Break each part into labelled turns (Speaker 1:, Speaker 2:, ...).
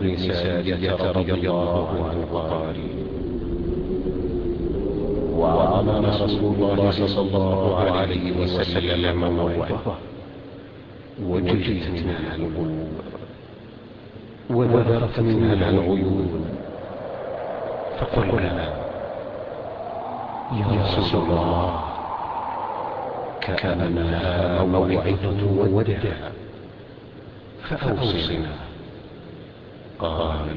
Speaker 1: بن سارية رضي الله عنه قال وأمر رسول الله صلى الله عليه وسلم موعظة. وجلت منها القلوب. وبذرت منها العيون. فقلنا يا رسول الله كأنها موعظة ودع. فأوصنا. قال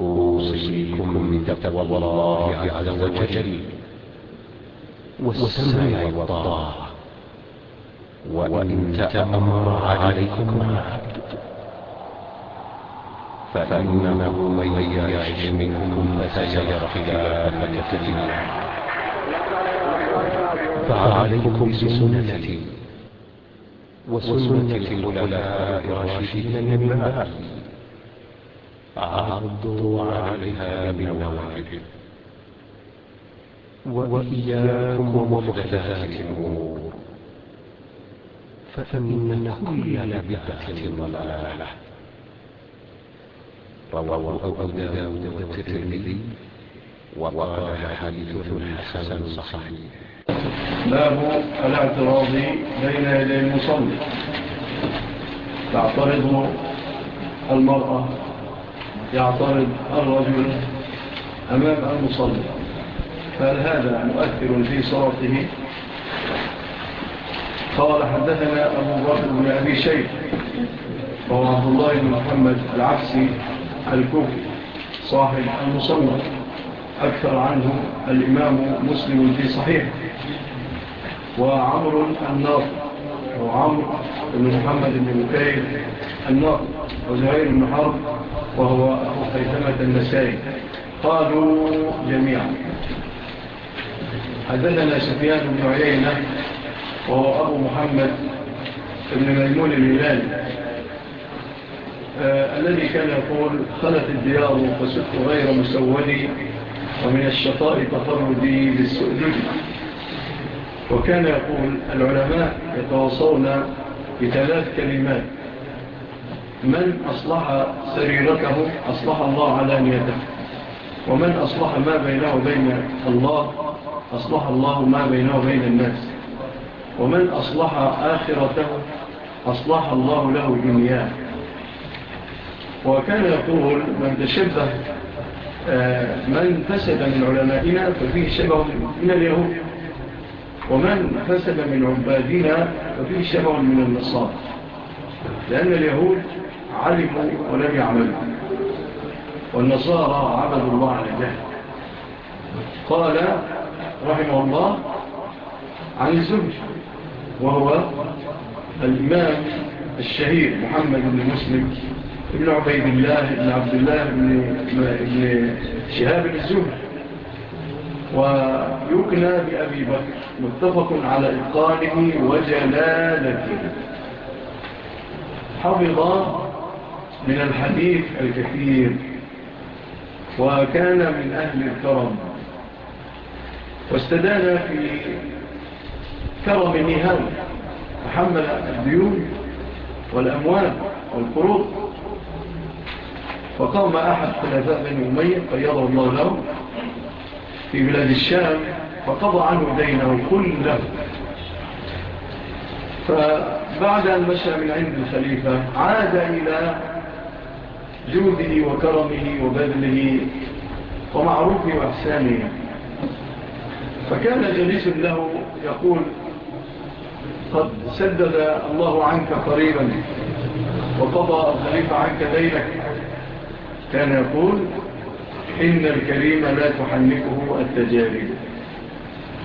Speaker 1: أوصيكم بتقوى الله عز وجل والسمع والطاعة. وإن تأمر عليكم عبد فإنه من يعش منكم فسيرى خلافا كثيرا فعليكم بسنتي وسنة الخلفاء الراشدين من بعدي. فعضوا عليها بنواجد وإياكم ومحدثات الأمور فإن كل لبعة ضلالة. رواه أبو داود والترمذي وقال حديث حسن صحيح.
Speaker 2: باب الاعتراض بين يدي المصلي. تعترض المرأة يعترض الرجل أمام المصلي. فهل هذا مؤثر في صلاته؟ قال حدثنا أبو بكر بن أبي شيخ وهو عبد الله بن محمد العكسي الكوفي صاحب المصنف أكثر عنه الإمام مسلم في صحيح وعمر الناطق وعمر بن محمد بن مكايد النار وزهير بن حرب وهو أخو خيثمة النسائي قالوا جميعا. حدثنا سفيان بن عيينة وهو أبو محمد بن ميمون الميلان آه، الذي كان يقول خلت الديار فسدت غير مسودي ومن الشطاء تطردي بالسؤدد. وكان يقول العلماء يتواصون بثلاث كلمات. من أصلح سريرته أصلح الله علانيته. ومن أصلح ما بينه وبين الله أصلح الله ما بينه وبين الناس. ومن أصلح آخرته أصلح الله له دنياه وكان يقول من تشبه آه، من تسب من علمائنا ففيه شبه من اليهود. ومن فسد من عبادنا ففيه شبع من النصارى. لأن اليهود علموا ولم يعملوا. والنصارى عبدوا الله على جهل قال رحمه الله عن الزوج وهو الإمام الشهير محمد بن مسلم ابن عبيد الله ابن عبد الله ابن شهاب الزهر ويكنى بأبي بكر متفق على إبطاله وجلالته. حفظ من الحديث الكثير وكان من أهل الكرم. واستدان في كرم نهاو وحمل الديون والأموال والقروض. فقام أحد خلفاء من أمية قيض الله له في بلاد الشام فقضى عنه دينه كله. فبعد أن مشى من عند الخليفة عاد إلى جوده وكرمه وبذله ومعروفه وإحسانه فكان جليس له يقول قد سدد الله عنك قريبا وقضى الخليفة عنك دينك. كان يقول إن الكريم لا تحنكه التجارب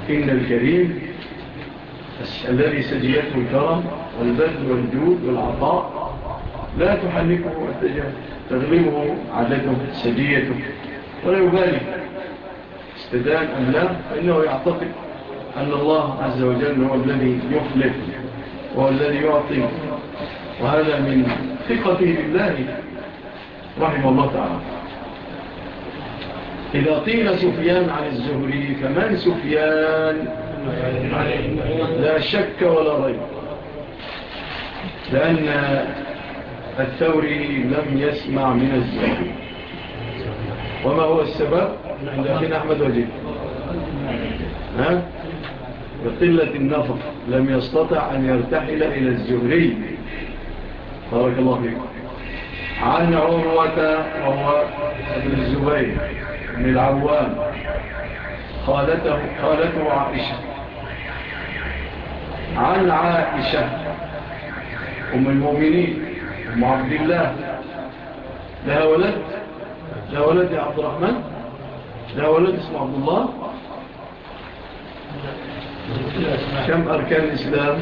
Speaker 2: إن الكريم الذي سجيته الكرم والبذل والجود والعطاء لا تحنكه التجارب تغلبه عدده سجيته ولا يبالي. استدان أم لا فإنه يعتقد أن الله عز وجل هو الذي يخلف وهو الذي يعطي. وهذا من ثقته بالله رحمه الله تعالى. إذا قيل سفيان عن الزهري فمن سفيان؟ لا شك ولا ريب. لأن الثوري لم يسمع من الزهري. وما هو السبب؟ لكن أحمد وجيه. ها؟ بقلة النفق لم يستطع أن يرتحل إلى الزهري. بارك الله فيكم. عن عروة وهو ابن الزبير من العوام. خالته خالته عائشة. عن عائشة أم المؤمنين أم عبد الله. لها ولد؟ لها ولد يا عبد الرحمن؟ لها ولد اسمه عبد الله؟ كم أركان الإسلام؟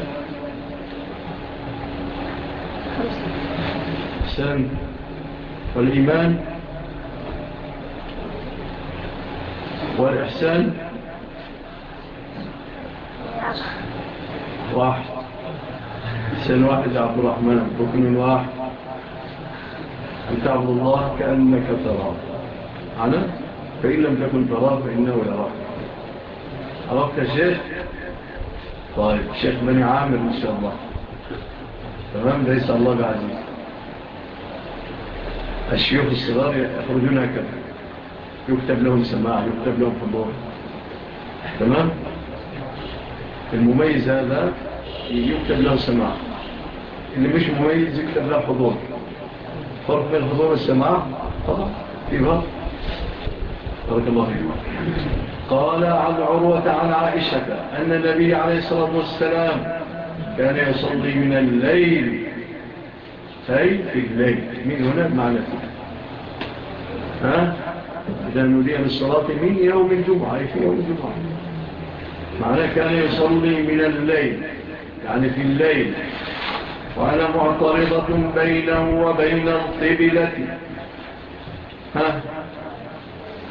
Speaker 2: سنة. والإيمان والإحسان واحد. إحسان واحد عبد الرحمن. ركن واحد. أن تعبد الله كأنك تراه. أنا؟ فإن لم تكن تراه فإنه يراك. أراك يا شيخ؟ طيب شيخ بني عامر إن شاء الله. تمام؟ ليس الله بعزيز. الشيوخ الصغار يخرجون هكذا. يكتب لهم سماع يكتب لهم حضور. تمام؟ المميز هذا يكتب له سماع. اللي مش مميز يكتب له حضور. فرق بين الحضور والسماع؟ في فرق؟ بارك الله فيكم قال عن عروة عن عائشة أن النبي عليه الصلاة والسلام كان يصلي من الليل أي في الليل من هنا؟ معنى ها؟ إذا نودي بالصلاة من يوم الجمعة أي في يوم الجمعة. معنى كان يصلي من الليل يعني في الليل. وأنا معترضة بينه وبين القبلة. ها؟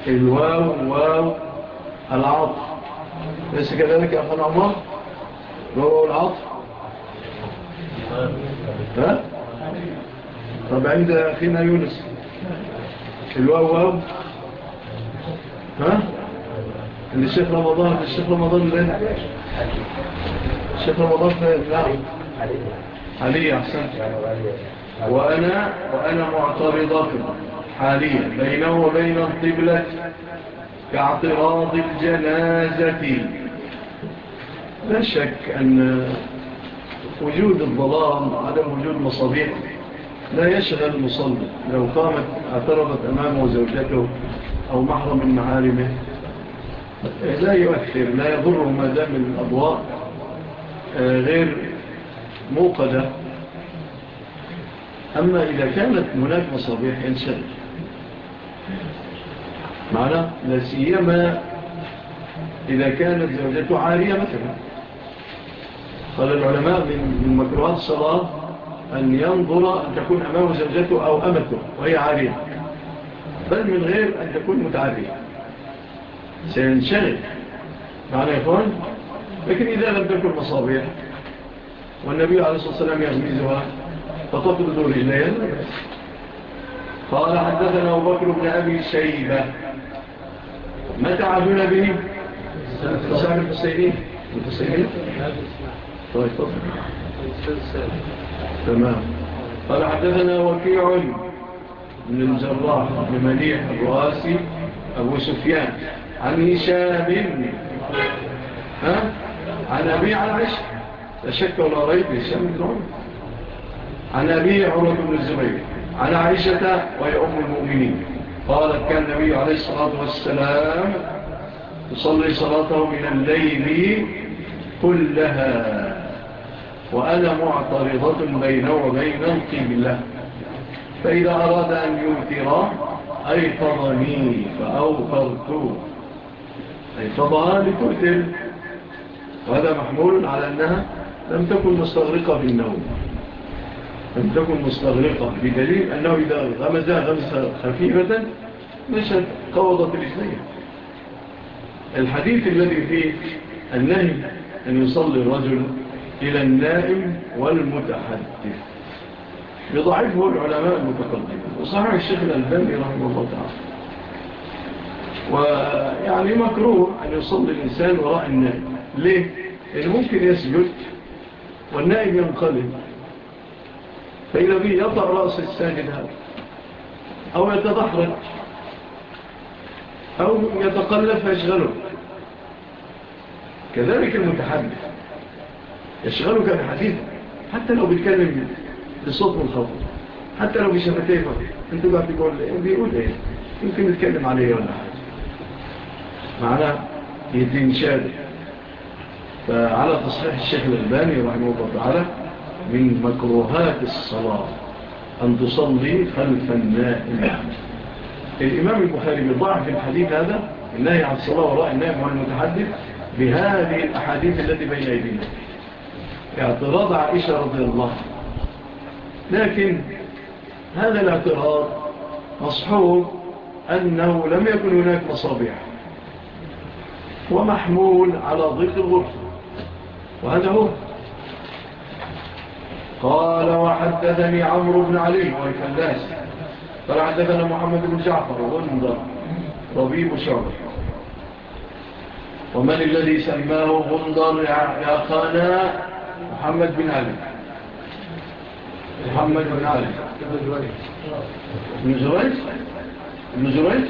Speaker 2: الواو واو العطف. ليس كذلك يا أخوان عمر؟ الواو العطف ها؟ طب عند أخينا يونس. الواو واو. ها؟ اللي الشيخ رمضان الشيخ رمضان اللي الشيخ رمضان نعم. حاليا أحسن. وأنا وأنا معترضة حاليا. بينه وبين الطبلة كاعتراض الجنازة. لا شك أن وجود الظلام وعدم وجود مصابيح لا يشغل مصلي لو قامت اعترضت أمامه زوجته أو محرم من معارمه لا يؤثر لا يضره ما دام الأضواء آه، غير موقدة. أما إذا كانت هناك مصابيح إنسان معنا لسيما إذا كانت زوجته عارية مثلا. قال العلماء من مكروهات الصلاة أن ينظر أن تكون أمامه زوجته أو أمته وهي عارية. بل من غير أن تكون متعارية. سينشغل. معنا يا إخوان؟ لكن إذا لم تكن مصابيح والنبي عليه الصلاة والسلام يغميزها فتطرد رجليا قال حدثنا أبو بكر بن أبي شيبة. ما تعبون به؟ سامي الحسيني الحسيني طيب طيب تمام. قال حدثنا وكيع بن الجراح بن مليح الرؤاسي أبو سفيان عن هشام ها؟ عن أبي عرش لا شك ولا ريب هشام بن عن أبي عمر بن الزبير. عن عائشة وهي أم المؤمنين. قالت كان النبي عليه الصلاة والسلام تصلي صلاته من الليل كلها. وأنا معترضة بين وبين القبلة. فإذا أراد أن يوتر أيقظني أي أيقظها لتؤثر وهذا محمول على أنها لم تكن مستغرقة في النوم لم تكن مستغرقة بدليل أنه إذا غمزها غمزة خفيفة نشت قوضت الإسلام الحديث الذي فيه النهي أن يصلي الرجل إلى النائم والمتحدث. يضعفه العلماء المتقدمين وصحيح الشيخ الألباني رحمه الله تعالى. ويعني مكروه أن يصلي الإنسان وراء النائم. ليه؟ لأنه ممكن يسجد والنائم ينقلب. فإذا به يطع رأس الساجد هذا. أو يتدحرج أو يتقلب فيشغله كذلك المتحدث. يشغلك بحديث حتى لو بيتكلم بصوت منخفض. حتى لو بشفتيه انت بقى بتقول إيه؟ بيقول إيه؟ يمكن نتكلم عليه ولا حاجة. معنا يدين شادي فعلى تصحيح الشيخ الألباني رحمه الله تعالى من مكروهات الصلاة أن تصلي خلف النائم. الإمام البخاري بضعف الحديث هذا النهي عن الصلاة وراء النائم المتحدث بهذه الأحاديث التي بين أيدينا. اعتراض عائشة رضي الله لكن هذا الاعتراض مصحوب أنه لم يكن هناك مصابيح ومحمول على ضيق الغرفة وهذا هو. قال وحدثني عمرو بن علي والفلاس قال حدثنا محمد بن جعفر غندر ربيب شعبة. ومن الذي سماه غندر يا أخانا؟ محمد بن علی. محمد بن علی. بن زويد بن زويد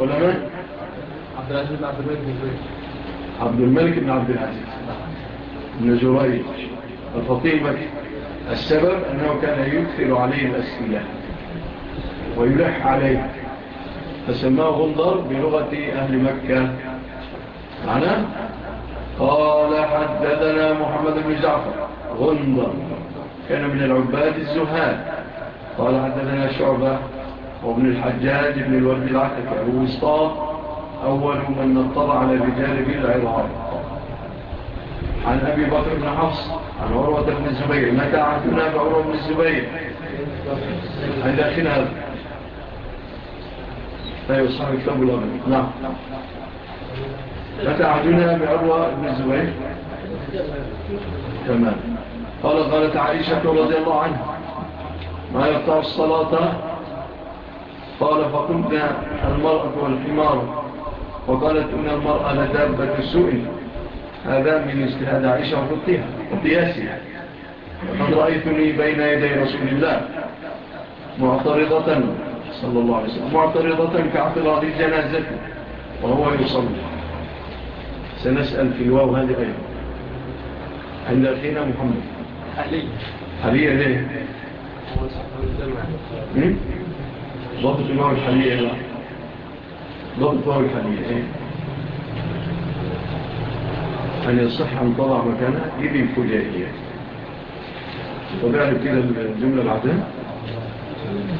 Speaker 2: ولا من
Speaker 3: عبد العزيز بن عبد الملك بن زويد
Speaker 2: عبد الملك بن عبد العزيز بن زويد الفطيب السبب أنه كان يكثر عليه الأسئلة ويلح عليه. فسماه غندر بلغة أهل مكة. معناه قال حدثنا محمد بن جعفر غندر كان من العباد الزهاد. قال حدثنا شعبة وابن الحجاج بن الورد العكف أبو وسطاق أول من اطلع على رجال بالعراق عن أبي بكر بن حفص عن عروة بن الزبير متى عدنا بعروة بن الزبير؟ عند أخينا هذا لا يصحب أيوة، كتاب الأمر. نعم. فتعهدنا بعروة بن الزبير تمام. قال قالت عائشة رضي الله عنها ما يقطع الصلاة؟ قال فقمت المرأة والحمار. وقالت إن المرأة لدابة السوء هذا من اجتهاد عائشة وفتها وقياسي وقد رأيتني بين يدي رسول الله معترضة صلى الله عليه وسلم معترضة كعطلة لجنازته وهو يصلي. سنسأل في الواو هذه أيضا. عند أخينا محمد.
Speaker 3: حليل
Speaker 2: حليل ليه؟ ضبط الواو الحالية ضبط الواو الحالية إيه؟ أن يصح أن تضع مكانها دي بالفجائية وبعد كده الجملة بعدها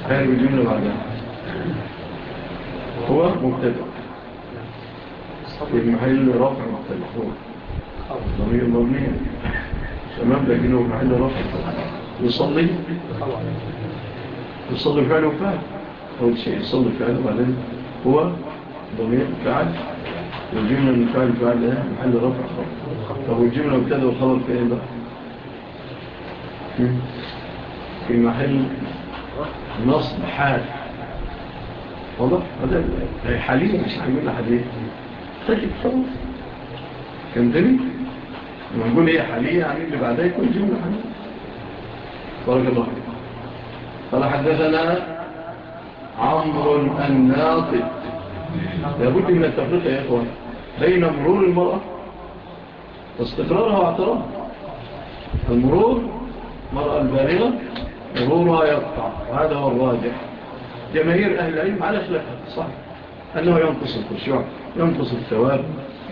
Speaker 2: هذه الجملة بعدها هو مبتدأ. في محل رفع التليفون ضمير مبنية تمام لكنه في محل رفع يصلي؟ يصلي فعل وفعل. أول شيء يصلي فعل وبعدين هو ضمير فعل. والجملة من فعل فعل ده محل رفع. خبر الجملة والجملة ابتدى والخبر في إيه بقى؟ في محل نصب حال. واضح؟ هذا حاليا مش هيقول لحد إيه؟ تجد خلاص كان دليل لما نقول هي حاليا عن اللي بعدها يكون جملة حاليا بارك الله فيك قال حدثنا عمر الناطق لابد من التفريق يا إخوان. بين مرور المرأة واستقرارها واعترافها المرور المرأة البالغة مرورها يقطع. وهذا هو الراجح. جماهير أهل العلم على خلافها صحيح. أنه ينقص الخشوع ينقص الثواب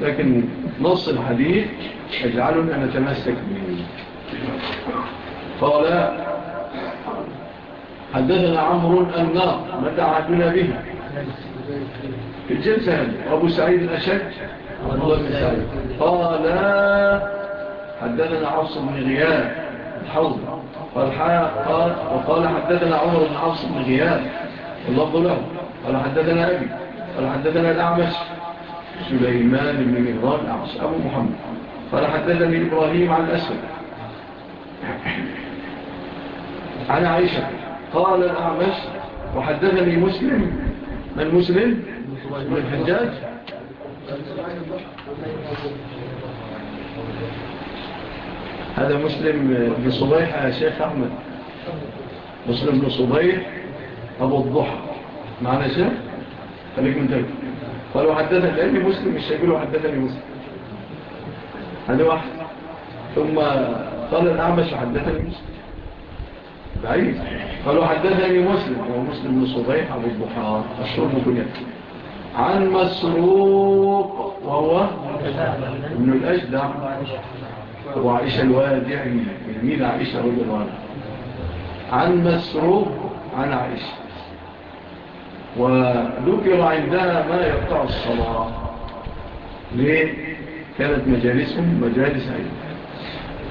Speaker 2: لكن نص الحديث يجعلنا نتمسك به. قال حدثنا عمر النار متى عادنا بها في الجلسة أبو سعيد الأشد قال حدثنا عصر بن غياب الحوض. وقال حدثنا عمر بن عصر بن غياب اللفظ له. قال حدثنا أبي. قال حدثنا الأعمش سليمان بن مهران الأعمش أبو محمد. قال حدثني إبراهيم عن الأسود. عن عائشة. قال الأعمش وحدثني مسلم. من مسلم؟ من الحجاج. هذا مسلم بن صبيح يا شيخ أحمد. مسلم بن صبيح أبو الضحى. معنا شيخ؟ خليك من قالوا حدثني لأني مسلم مش هيقولوا حدثني مسلم. هذا واحد. ثم قال الأعمش حدثني مسلم. بعيد. قالوا حدثني مسلم. هو مسلم بن صبيح أبو البحار الشرب بنيت عن مسروق وهو ابن الأجدع. أبو عائشة الوادع مين عائشة رضي الله عنها. عن مسروق عن عائشة. وذكر عندها ما يقطع الصلاة. ليه؟ كانت مجالسهم مجالس أيضا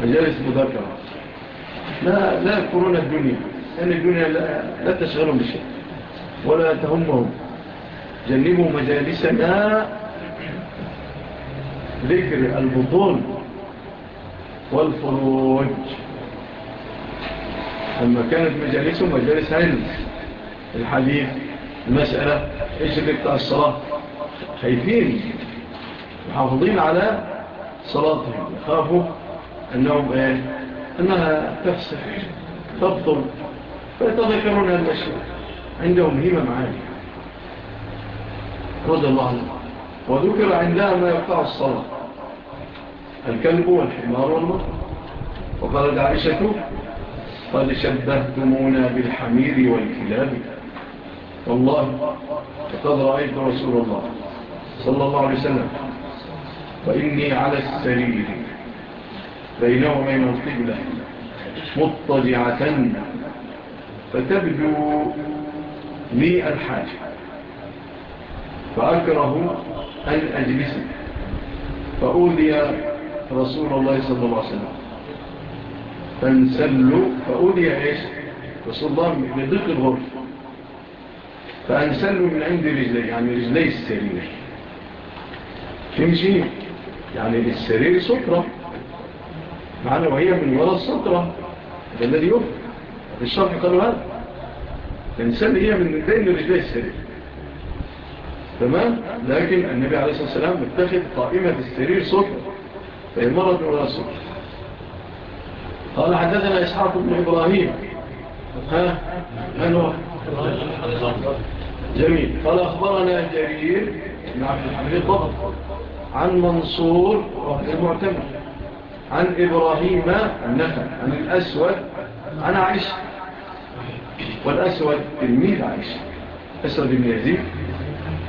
Speaker 2: مجالس مذكرة. لا, لا يذكرون الدنيا. لأن الدنيا لا, لا تشغلهم بشيء. ولا تهمهم. جنبوا مجالسنا ذكر البطون والفروج. لما كانت مجالسهم مجالس علم الحديث المسألة إيش اللي بتاع الصلاة. خايفين. محافظين على صلاتهم. يخافوا أنهم إيه؟ أنها تفسح تبطل فيتذكرون هذا الشيء. عندهم هيمة معاني. رضي الله عنه وذكر عندها ما يقطع الصلاة. الكلب والحمار والمطر وقالت عائشة قد شبهتمونا بالحمير والكلاب. والله لقد رأيت رسول الله صلى الله عليه وسلم. وإني على السرير بينهما من القبلة مضطجعة فتبدو لي الحاجة فأكره أن أجلس فأولي رسول الله صلى الله عليه وسلم. فانسلوا فأولي عيش رسول الله لضيق الغرفة. فأنسل من عند رجلي يعني رجلي السرير. تمشي؟ يعني السرير سطرة معنا وهي من وراء السطرة ده الذي يفر الشرح قالوا هذا. فأنسل هي من بين رجلي السرير. تمام؟ لكن النبي عليه الصلاة والسلام اتخذ قائمة السرير سطرة فهي مرض من وراء السطرة قال حدثنا إسحاق بن إبراهيم. ها؟ ها جميل. قال أخبرنا جرير بن عبد الحميد عن منصور المعتمد عن إبراهيم النفع عن الأسود عن عائشة. والأسود تلميذ عائشة. أسود بن يزيد.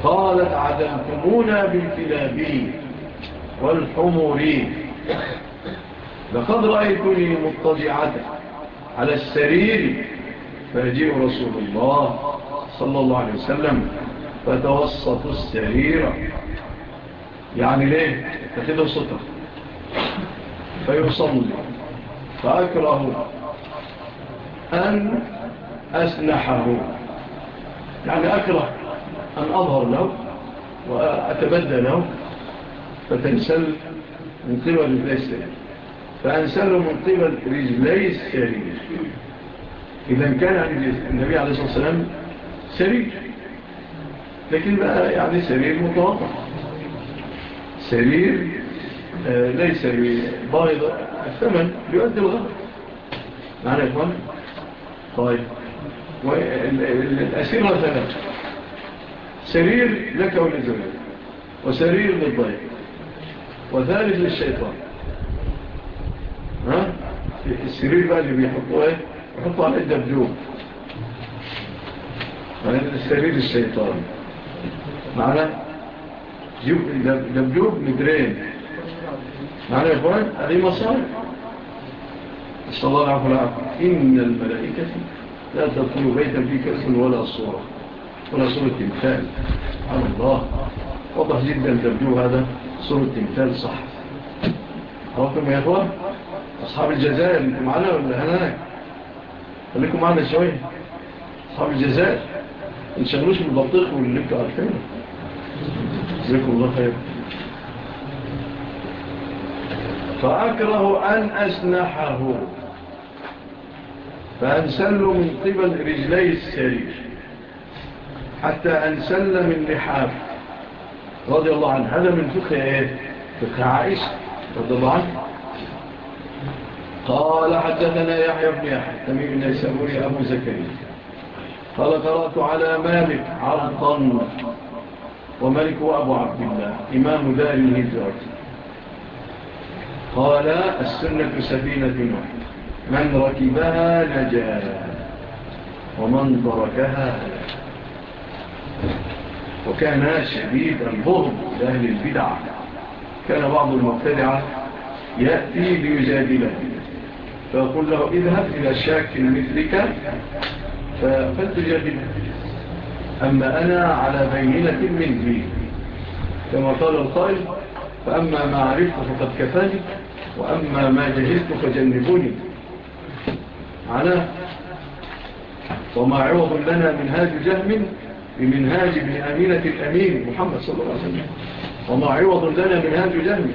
Speaker 2: قالت عدمتمونا بالكلابين والحمورين. لقد رأيتني مضطجعة على السرير فيجيء رسول الله صلى الله عليه وسلم فتوسط السريرة يعني ليه؟ تخذوا سطر فيصلي. فأكره أن أسنحه يعني أكره أن أظهر له وأتبدى له. فتنسل من قبل رجلي السرير. فأنسل من قبل رجلي السرير. إذا كان النبي عليه الصلاة والسلام سرير. لكن بقى يعني سرير متوقع. سرير آه، ليس بايضة الثمن يؤدي الغرب. معنا يا إخوان؟ طيب. الأسير مثلا سرير لك ولزمان وسرير للضيب وثالث للشيطان. ها؟ السرير بقى اللي بيحطوه إيه؟ يحطوا عليه دبدوب من السرير الشيطان معنا دبلوم مدرين معنا يا إخوان هذه مصاري صلى الله عليه وسلم إن الملائكة لا تدخل بيتا في كسر ولا صورة ولا صورة تمثال على الله وضح جدا تبدو هذا صورة تمثال صح عرفتم يا إخوان أصحاب الجزائر معنا ولا هناك خليكم معنا شوية أصحاب الجزاء ما من البطيخ واللي أنتوا عارفينه جزاكم الله خير فأكره أن أسنحه فأنسل من قبل رجلي السرير حتى أنسل من لحاف. رضي الله عنه هذا من فقه إيه؟ فقه عائشة رضي الله عنه. قال حدثنا يحيى بن يحيى تميم بن يسابوري أبو زكريا. قال قرأت على مالك عرضا وملك أبو عبد الله إمام دار الهجرة. قال السنة سفينة نوح من ركبها نجاة ومن تركها وكان شديد البغض لأهل البدع. كان بعض المبتدعة يأتي ليجادلهم. فأقول له اذهب إلى شاك مثلك فلتجربه أما أنا على بينة مني. كما قال القائل فأما ما عرفت فقد كفاني وأما ما جهزت فجنبوني. على وما عوض لنا منهاج جهم بمنهاج ابن أمينة الأمين محمد صلى الله عليه وسلم. وما عوض لنا منهاج جهم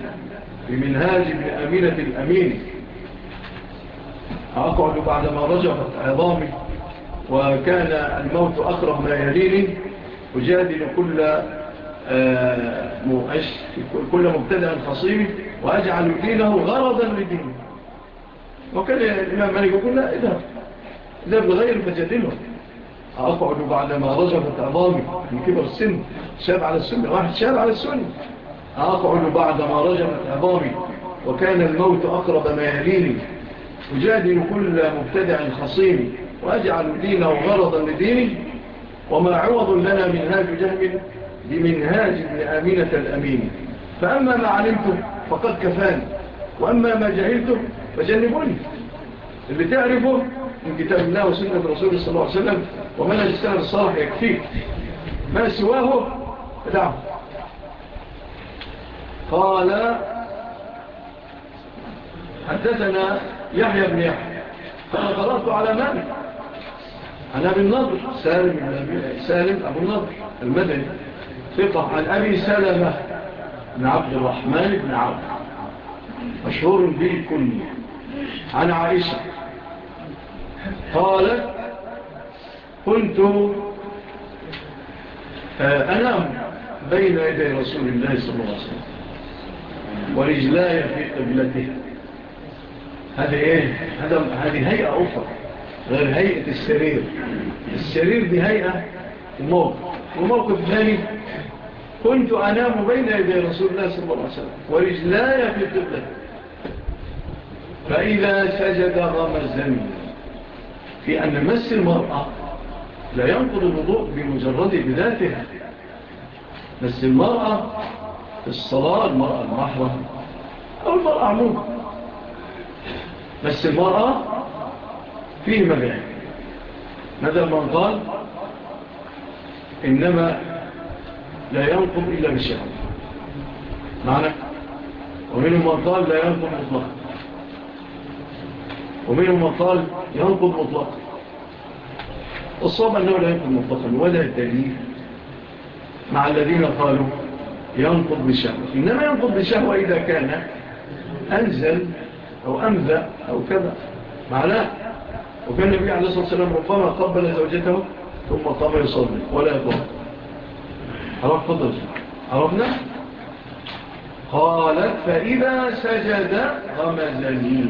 Speaker 2: بمنهاج ابن أمينة الأمين أقعد بعدما رجعت عظامي وكان الموت أقرب ما يليني أجادل كل آه، مؤش كل مبتدأ خصيب وأجعل دينه غرضا لدينه وكان الإمام مالك يقول لا إذهب إذهب بغير فجادله أقعد بعدما رجفت عظامي من كبر السن شاب على السنة واحد شاب على السنة أقعد بعدما رجفت عظامي وكان الموت أقرب ما يليني. أجادل كل مبتدع خصيم وأجعل دينه غرضا لديني وما عوض لنا منهاج جهم بمنهاج ابن آمينة الأمين. فأما ما علمته فقد كفان وأما ما جهلته فجنبوني. اللي تعرفه من كتاب الله وسنة رسول صلى الله عليه وسلم ومنهج السلام الصالح يكفيك. ما سواه فدعه. قال حدثنا يحيى بن يحيى. فأغرته على مالك. عن أبي النظر سالم, سالم أبو النظر المدني. ثقة عن أبي سلمة بن عبد الرحمن بن عبد مشهور بالكنية عن عائشة. قالت كنت آه، أنام بين يدي رسول الله صلى الله عليه وسلم. ورجلاي في قبلته. هذه إيه؟ هذه هيئة أخرى غير هيئة السرير. السرير دي هيئة وموقف وموقف ثاني كنت أنام بين يدي رسول الله صلى الله عليه وسلم ورجلاي في القبله فإذا سجد غمزني في أن مس المرأة لا ينقض الوضوء بمجرد بذاتها مس المرأة في الصلاة المرأة المحرمه أو المرأة عموما بس المرأة فيه مبيع ماذا من قال إنما لا ينقض إلا بالشهر معنى ومنهم من قال لا ينقض مطلقا ومنهم من قال ينقض مطلقا الصواب أنه لا ينقض مطلقا ولا دليل مع الذين قالوا ينقض بشهوة إنما ينقض بشهوة إذا كان أنزل أو أمذى أو كذا. معناه وكان النبي عليه الصلاة والسلام ربما قبل زوجته ثم قام يصلي ولا يقوم. عرف فضل عرفنا؟ قالت فإذا سجد غمزني.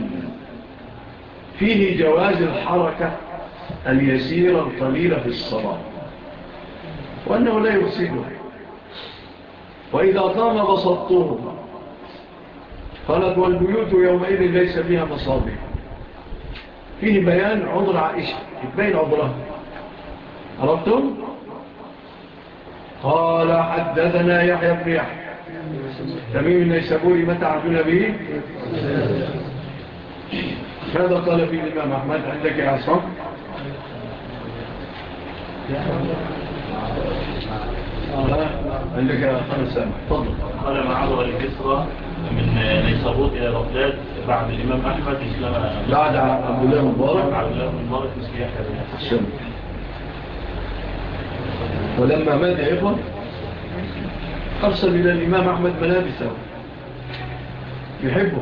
Speaker 2: فيه جواز الحركة اليسيرة القليلة في الصلاة. وأنه لا يفسده. وإذا قام بسطته. قالت والبيوت يومئذ ليس فيها مصابيح فيه بيان عمر عائشة يتبين عمرها عرفتم؟ قال حدثنا يحيى بن يحيى تميم النيسابوري متى عبدنا به؟ ماذا قال فيه الإمام أحمد عندك يا عصام؟ عندك يا خمسة تفضل
Speaker 4: قال معاذ والكسرة من ليسابوت إلى بغداد بعد الإمام أحمد إسلام
Speaker 2: بعد عبد الله مبارك.
Speaker 4: عبد الله مبارك مسيح
Speaker 2: الشام ولما مات أيضا أرسل إلى الإمام أحمد ملابسه. يحبه.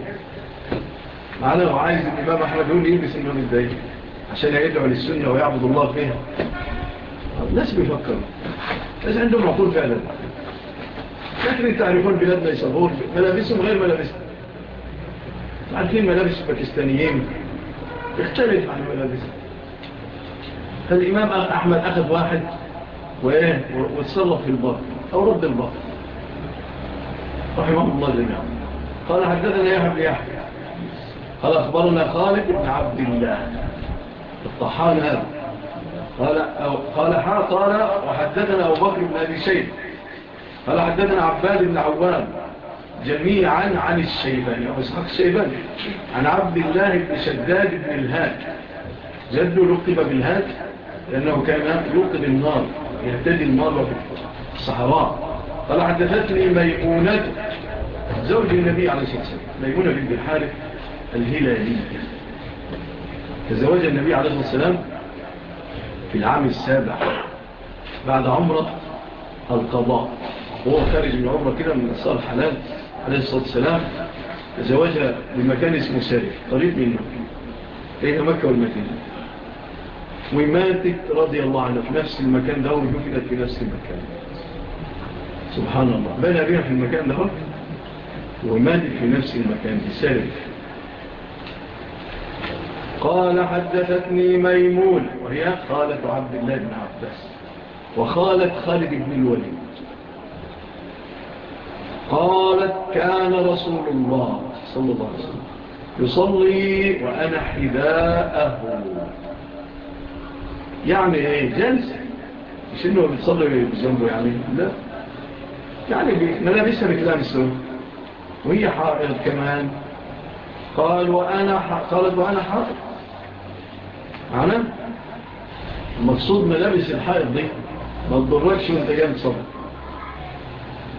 Speaker 2: معنا لو عايز الإمام أحمد يقول يلبس الإمام إزاي عشان يدعو للسنة ويعبد الله فيها. الناس بيفكروا. الناس عندهم عقول فعلا. فكرة تعرفون بلادنا يصبور ملابسهم غير ملابسنا عارفين ملابس الباكستانيين يختلف عن ملابس فالإمام أحمد أخذ واحد وإيه في البار أو رد البار رحمه الله جميعا. قال حدثنا يا حبل يحيى. قال أخبرنا خالد بن عبد الله. الطحان هذا. قال قال حا قال وحدثنا أبو بكر بن أبي شيخ قال حدثنا عباد بن عوان جميعا عن الشيباني أو إسحاق الشيباني عن عبد الله بن شداد بن الهاد. جده لقب بالهاد لأنه كان لقب النار يهتدي النار في الصحراء. قال حدثتني ميمونة زوج النبي عليه الصلاة والسلام ميمونة بنت الحارث الهلالية. تزوج النبي عليه الصلاة والسلام في العام السابع بعد عمرة القضاء. وهو خارج من عمر كده من الصالح الحلال عليه الصلاة والسلام زواجها بمكان اسمه سارف قريب من بين مكة والمدينة. وماتت رضي الله عنه في نفس المكان ده وجفلت في نفس المكان. سبحان الله. بنى بيها في المكان ده وماتت في نفس المكان بسارف قال حدثتني ميمون وهي خالة عبد الله بن عباس وخالة خالد بن الوليد. قالت كان رسول الله صلى الله عليه وسلم يصلي وأنا حذاءه. يعني إيه؟ جلسة مش إنه بتصلي بجنبه يعني؟ لا. يعني ملابسها بكلام وهي حائض كمان. قال وأنا قالت وأنا حائض. معنا المقصود ملابس الحائض دي. ما تضركش وأنت جاي بتصلي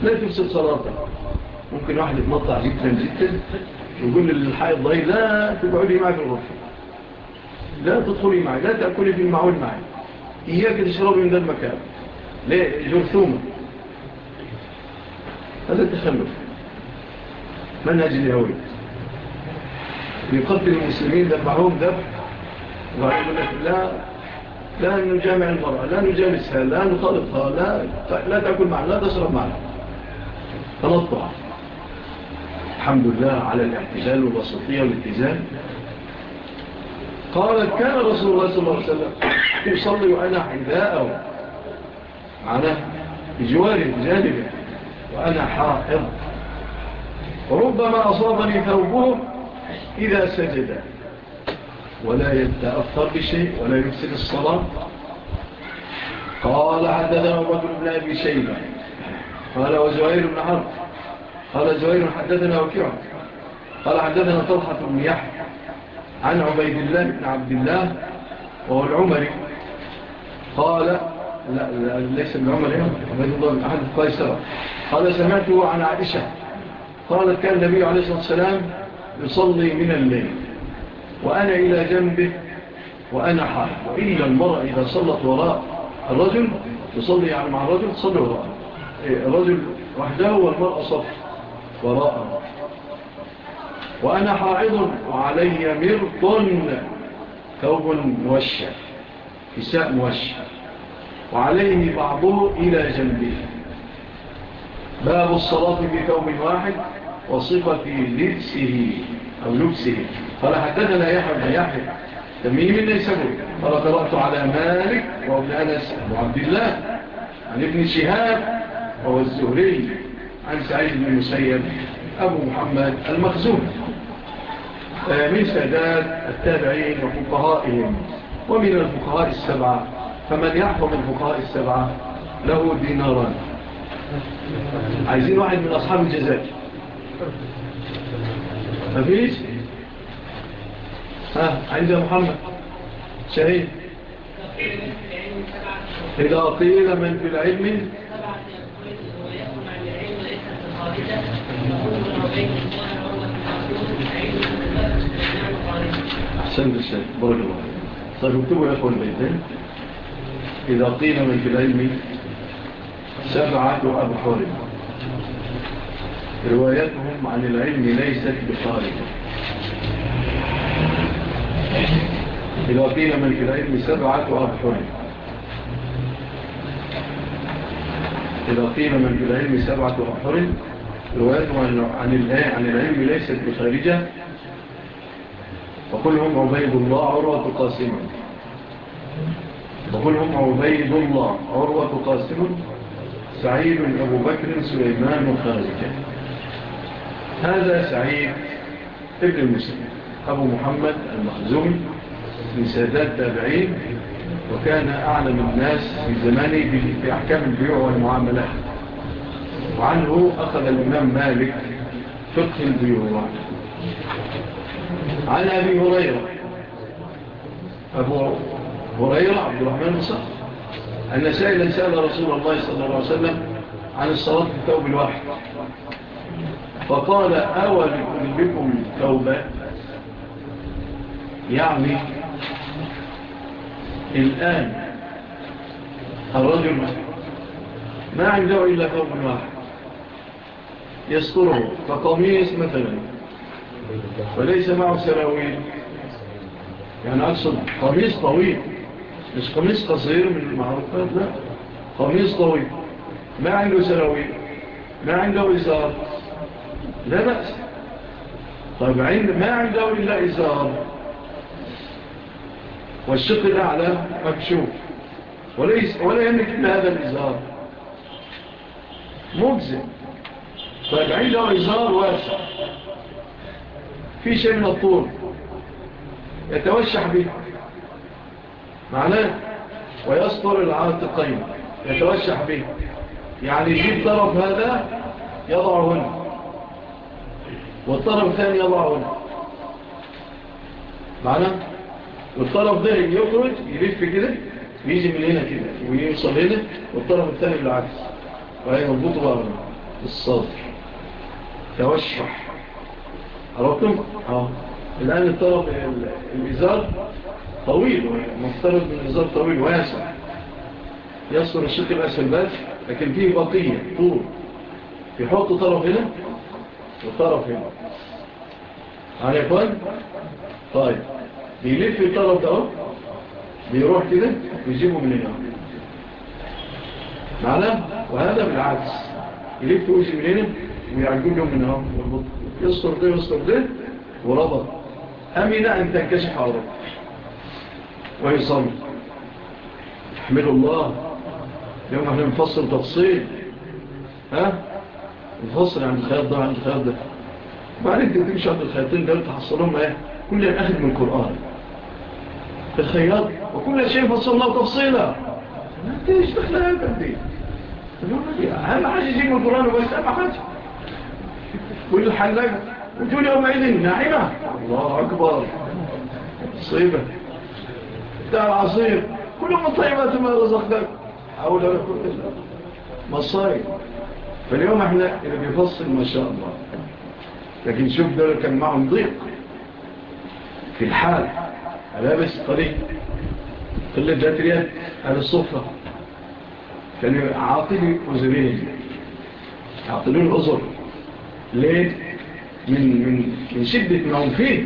Speaker 2: لا تفسد صلاتك ممكن واحد يتمطع جدا جدا يقول للحائط ضعيف لا تقعدي معي في الغرفة. لا تدخلي معي لا تأكلي في المعول معي. إياك تشربي من ذا المكان. ليه جرثومة هذا التخلف. منهج يهوي يقتل المسلمين دفعهم دفع ويقول لك لا لا نجامع المرأة لا نجالسها لا نخالطها لا, لا تأكل معنا لا تشرب معنا ثلاث ضعف الحمد لله على الاعتزال والبسطية والاتزان قالت كان رسول الله صلى الله عليه وسلم يصلي وأنا حذاءه على جواره جانبه وأنا حائض. ربما أصابني ثوبه إذا سجد. ولا يتأثر بشيء ولا يمسك الصلاة. قال عددنا رجل بن أبي شيبة. قال وزهير بن حرب. قال زهير حدثنا وكيع. قال حدثنا طلحة بن يحيى عن عبيد الله بن عبد الله وهو العمري. قال لا, لا ليس من عمر عبيد الله بن أحد القيسرة قال سمعته عن عائشة. قالت كان النبي عليه الصلاة والسلام يصلي من الليل وأنا إلى جنبه وأنا حال وإلا المرأة إذا صلت وراء الرجل تصلي مع الرجل تصلي وراءه. إيه، الرجل وحده والمرأة صف وراءه وأنا حائض وعلي مرط ثوب موشع كساء موشع وعليه بعضه إلى جنبه. باب الصلاة بثوب واحد وصفة لبسه أو لبسه. قال حدثنا يحب يحب يحيى تميم النيسابوري. قال قرأت على مالك وابن أنس وعبد الله عن ابن شهاب هو الزهري عن سعيد بن المسيب أبو محمد المخزون آه، من سادات التابعين وفقهائهم. ومن الفقهاء السبعة فمن يحفظ الفقهاء السبعة له ديناران. عايزين واحد من أصحاب الجزائر. مفيش ها عند محمد. شهيد. إذا قيل من في العلم احسن بالشيء بارك الله طيب اكتبوا يا اخوان بيتين اذا قيل من في العلم سبعه ابحر روايتهم عن العلم ليست بخارجه إذا قيل من في العلم سبعة أبحر إذا قيل من في العلم سبعة أبحر روايته عن عن العلم ليست بخارجة وكلهم عبيد الله عروة قاسم. وكلهم عبيد الله عروة قاسم. سعيد أبو بكر سليمان خارجة. هذا سعيد ابن المسلم. أبو محمد المخزوم من سادات تابعين وكان أعلم الناس في زمانه بأحكام البيع والمعاملات. وعنه أخذ الإمام مالك فقه البيوع. عن أبي هريرة. أبو هريرة عبد الرحمن الصحر أن سائلا سأل رسول الله صلى الله عليه وسلم عن الصلاة بالتوب الواحد. فقال أول بكم التوبة يعني الآن الرجل ما عنده إلا ثوب واحد. يسطره كقميص مثلا. وليس معه سراويل. يعني أقصد قميص طويل. مش قميص قصير من المعروفات؟ لا. قميص طويل. ما عنده سراويل. ما عنده إزار. لا بأس. طيب عند ما عنده إلا إزار. والشق الأعلى مكشوف. وليس ولا يملك إلا هذا الإزار. مجزئ. فيجعل له إزار واسع في شيء من الطول يتوشح به معناه ويسطر العاتقين يتوشح به يعني يجيب طرف هذا يضع هنا والطرف الثاني يضع هنا معناه والطرف ده يخرج يلف كده يجي من هنا كده ويوصل هنا والطرف الثاني بالعكس وهي مضبوطه بقى الصادر توشح عرفتم؟ آه. الآن الطرف الإزار طويل مفترض من الإزار طويل واسع. يصل الشق الأسفل بس لكن فيه بقية طول. يحط طرف هنا وطرف هنا. عن إخوان؟ طيب. بيلف الطرف ده بيروح كده ويجيبه من هنا. معنا وهذا بالعكس. يلف ويجي من هنا ويعجون يوم من هم والبطل يسطر ده يسطر ده وربط أمن أن تنكشف على ربك ويصلي احمد الله اليوم إحنا نفصل تفصيل ها نفصل عن الخيار ده عن الخيار ده وبعدين تمشي عند الخيارتين ده تحصلهم إيه كل يوم من القرآن الخيار وكل شيء فصل الله تفصيلة ما تيش تخلق هذا البلدين اهم حاجة من القرآن وبس اهم حاجة كل حلاج وجول يومئذ ناعمة. الله أكبر. صيبة دار عصير. كل من طيبات ما رزقك حول ولا قوة إلا مصائب. فاليوم إحنا اللي بيفصل ما شاء الله. لكن شوف دول كان معهم ضيق. في الحال. لابس قليل قلة ذات ريال على الصفة كانوا عاطلي وزرين عاطلين الأزر ليه؟ من, من, من شدة ما هم فيه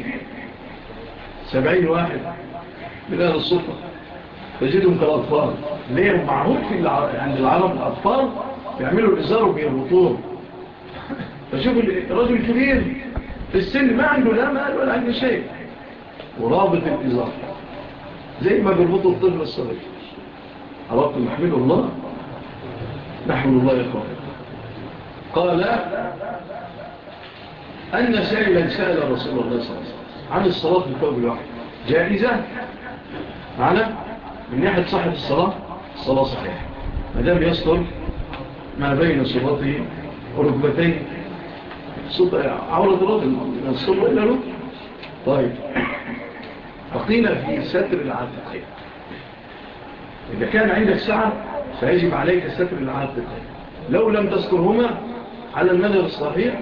Speaker 2: سبعين واحد. من أهل الصفة تجدهم كالأطفال. ليه؟ معهود في عند العالم الأطفال بيعملوا الإزار وبيربطوه. فشوف الرجل كبير في السن ما عنده لا مال ولا عنده شيء. ورابط الإزار. زي ما بيربطوا الطفل الصغير. أردت نحمد الله؟ نحمد الله يا قال أن سائلا سأل رسول الله صلى الله عليه وسلم عن الصلاة بالكوب الواحد جائزة؟ معنا؟ من ناحية صاحب الصلاة؟ الصلاة صحيحة. مدام يصدر ما بين صلاته وركبتين عورة الرجل من الصلاة إلى ركب طيب. بقينا في ستر العاتقين. إذا كان عندك ساعة فيجب عليك ستر العاتقين. لو لم تذكرهما على المدى الصحيح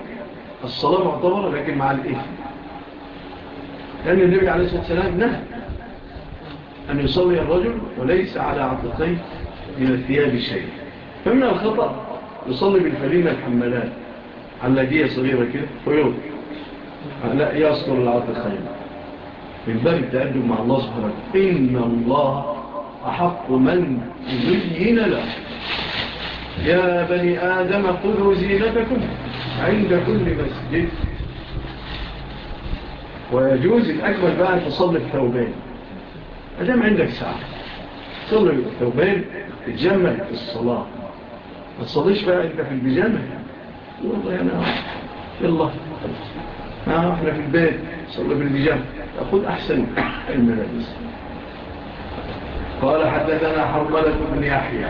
Speaker 2: الصلاة معتبرة لكن مع الإيه لأن النبي عليه الصلاة والسلام نهى أن يصلي الرجل وليس على عضتين من الثياب شيء. فمن الخطأ يصلي بالفريمة الحملات على دي صغيرة كده ويوم. لا يصدر العضة الخير. من باب التأدب مع الله سبحانه إن الله أحق من يزين له. يا بني آدم خذوا زينتكم. عند كل مسجد. ويجوز الأكبر بقى تصلي الثوبان أدام عندك ساعة. تصلي الثوبان تجمل في الصلاة. ما تصليش بقى أنت في البجامة والله أنا يلا. ما إحنا في البيت. صلي بالبجامة تأخذ أحسن الملابس قال حدثنا حرملة بن يحيى.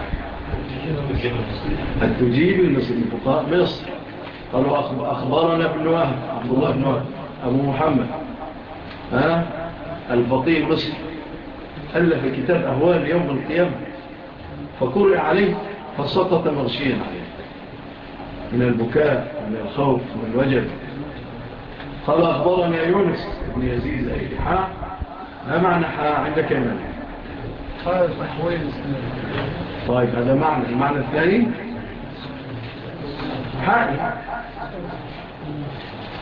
Speaker 2: أن تجيب المسجد فقاء مصر. قالوا أخبرنا ابن وهب عبد الله بن وهب أبو محمد. ها؟ الفقيه مصر ألف كتاب أهوال يوم القيامة. فقرئ عليه فسقط مرشيا عليه. من البكاء من الخوف من الوجل قال أخبرني يونس ابن يزيد أي حاء. ما معنى حاء؟ عندك يا مالك. طيب هذا معنى المعنى الثاني. حائل.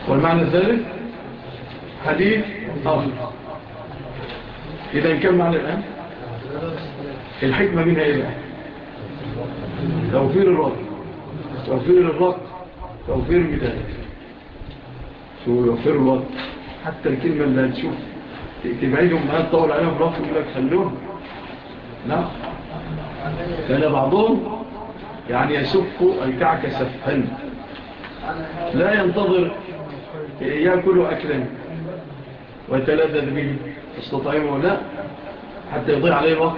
Speaker 2: والمعنى الثالث حديث آخر. إذا كم معنى الآن؟ الحكمة منها إيه توفير الرد توفير الرد توفير مدارك شو يوفير الرد حتى الكلمة اللي هتشوف تبعيهم أمهات طول عليهم رفض لك خلوهم. لا. كان بعضهم يعني يسف الكعك سفا لا ينتظر يأكل أكلا ويتلذذ به استطعمه لا حتى يضيع عليه وقت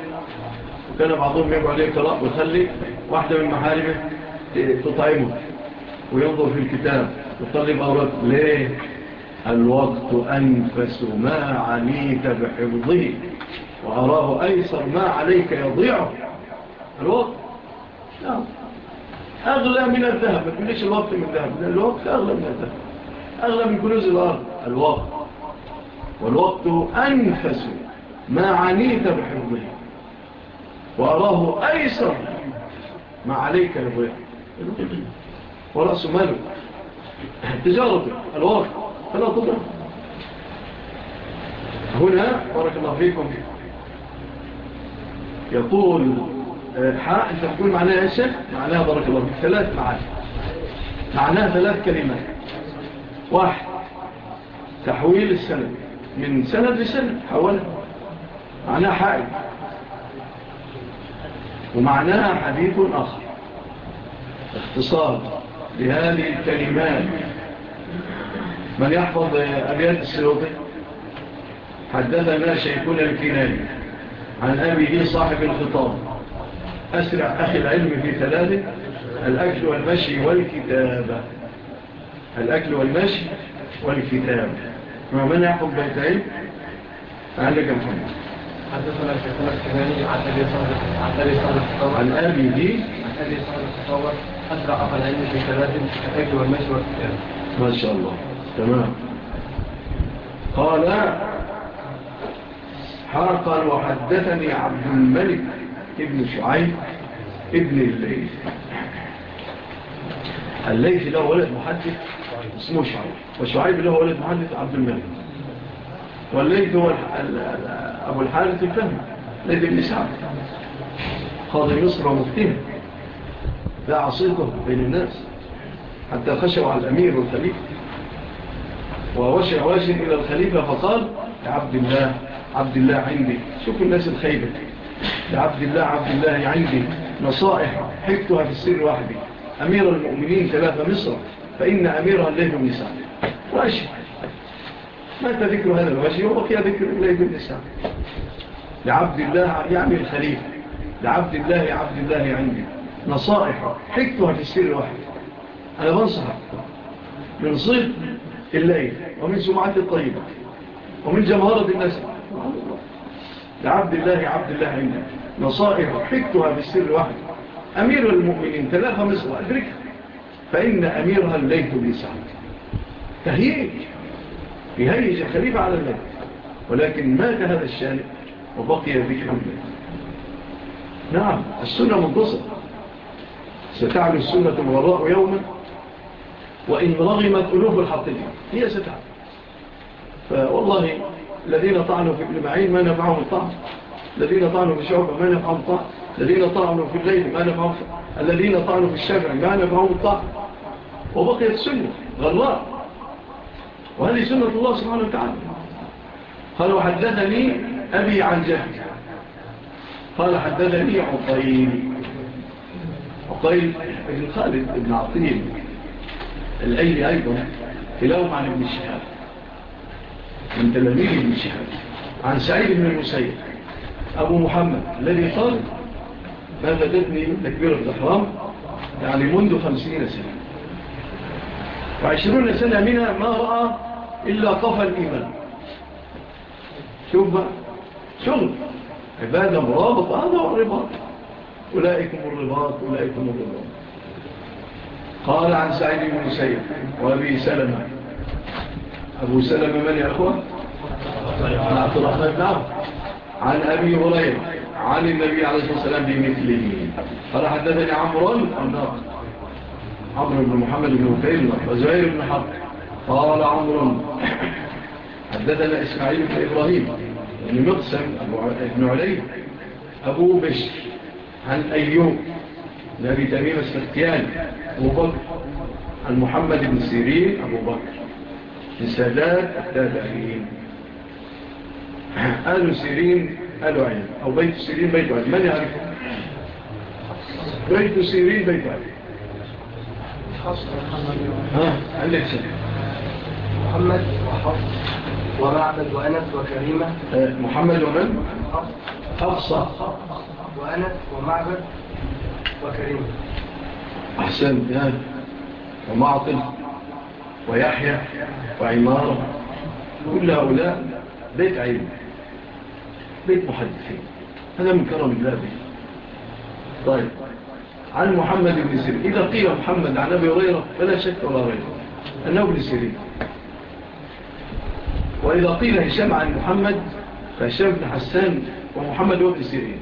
Speaker 2: وكان بعضهم يبقى عليه كراء ويخلي واحدة من محارمه تطعمه وينظر في الكتاب يطلب أوراد ليه؟ الوقت أنفس ما عنيت بحفظه وأراه أيصر ما عليك يضيعه. الوقت؟ نعم. أغلى من الذهب ما تقوليش الوقت من الذهب لأن الوقت أغلى من الذهب أغلى من كنوز الأرض الوقت والوقت أنفس ما عنيت بحفظه وأراه أيسر ما عليك الوقت ورأس ماله تجارب الوقت فلا تضرب هنا بارك الله فيكم يقول حاء أنت تقول معناها يا شيخ معناها بارك الله فيك. ثلاث معاني. معناها ثلاث كلمات. واحد تحويل السند. من سند لسند. حول. معناها حائل. ومعناها حديث آخر. اختصار لهذه الكلمات. من يحفظ أبيات السيوطي؟ حدثنا شيكون الكناني عن أبي دي صاحب الخطاب. أسرع أخي العلم في ثلاثة الأكل والمشي والكتابة. الأكل والمشي والكتابة. ومن يحب بيتين فعلك محمد
Speaker 3: حدثنا الشيخ الكناني عن أبي صالح
Speaker 2: عن أبي دي
Speaker 3: عن أبي صالح الصور أسرع أخي العلم في ثلاثة الأكل والمشي والكتابة.
Speaker 2: ما شاء الله. تمام. قال حرقا وحدثني عبد الملك ابن شعيب ابن الليث الليث له ولد محدث اسمه شعيب وشعيب له ولد محدث عبد الملك. والليث هو أبو الحارث الفهم ليث بن سعد. قاضي مصر ومفتيه ده عصيته بين الناس حتى خشوا على الأمير والخليفة ووشع واشن إلى الخليفة فقال عبد الله عبد الله عندي. شوف الناس الخيبة لعبد الله عبد الله عندي نصائح حكتها في السر وحدي. أمير المؤمنين ثلاثة مصر فإن أميرها بن سعد وأشهر مات ذكر هذا الوجه؟ وبقي ذكر الليه بن سعد لعبد الله يعني الخليفة لعبد الله عبد الله عندي. نصائح حكتها في السر وحدي. أنا بنصحك من صيد الليل ومن سمعة الطيبة ومن جمهرة النسل لعبد الله عبد الله عنا نصائح حكتها بالسر واحد. أمير المؤمنين تلاها مصر وأدركها فإن أميرها الليت بن سعد تهيئ. يهيج الخليفة على الليت ولكن مات هذا الشارع وبقي ذكر الله. نعم السنة منتصر ستعلو السنة الوراء يوما. وإن رغمت ألوف الحطين هي ستعلو. فوالله الذين طعنوا في ابن معين ما نفعهم طعن الذين طعنوا في شعبة ما نفعهم طعن الذين طعنوا في الليل ما نفعهم طعن الذين طعنوا في الشافع ما نفعهم طعن وبقيت سنة غلاء وهذه سنة الله سبحانه وتعالى. قال وحدثني أبي عن جهل. قال حدثني عطيل عطيل ابن خالد ابن عطيل الأيل أيضا كلاهم عن ابن الشهاب من تلاميذ ابن شهاب. عن سعيد بن المسيب. أبو محمد الذي قال ما بدتني تكبير الإحرام يعني منذ خمسين سنة. وعشرون سنة منها ما رأى إلا طفى الإيمان. شوف شوف شغل. عبادة مرابط هذا هو الرباط. أولئكم الرباط أولئكم الرباط. قال عن سعيد بن سيد وأبي سلمة أبو سلمة من يا أخوة؟ عبد الرحمن نعم عن أبي غريب عن النبي عليه الصلاة والسلام بمثله. قال حدثني عمران عمرو بن محمد بن فيلم وزعير بن حق قال عمران حدثنا إسماعيل بن إبراهيم بن مقسم بن علي أبو بشر عن أيوب نبي تميم السختيان أبو بكر عن محمد بن سيرين أبو بكر. لسادات التابعين. قالوا سيرين قالوا عين. أو بيت سيرين بيت عين. من يعرفه؟ بيت سيرين بيت عين.
Speaker 3: محمد وحفظ ومعبد وكريمة.
Speaker 2: آه، محمد ومن؟ أقصى
Speaker 3: وأنت ومعبد وكريمة.
Speaker 2: أحسن يا. ومعطل. ويحيى وعمارة كل هؤلاء بيت علم بيت محدثين. هذا من كرم الله به. طيب عن محمد بن سيرين. إذا قيل محمد عن أبي هريرة فلا شك ولا غيره أنه ابن سيرين. وإذا قيل هشام عن محمد فهشام بن حسان ومحمد هو بن سيرين.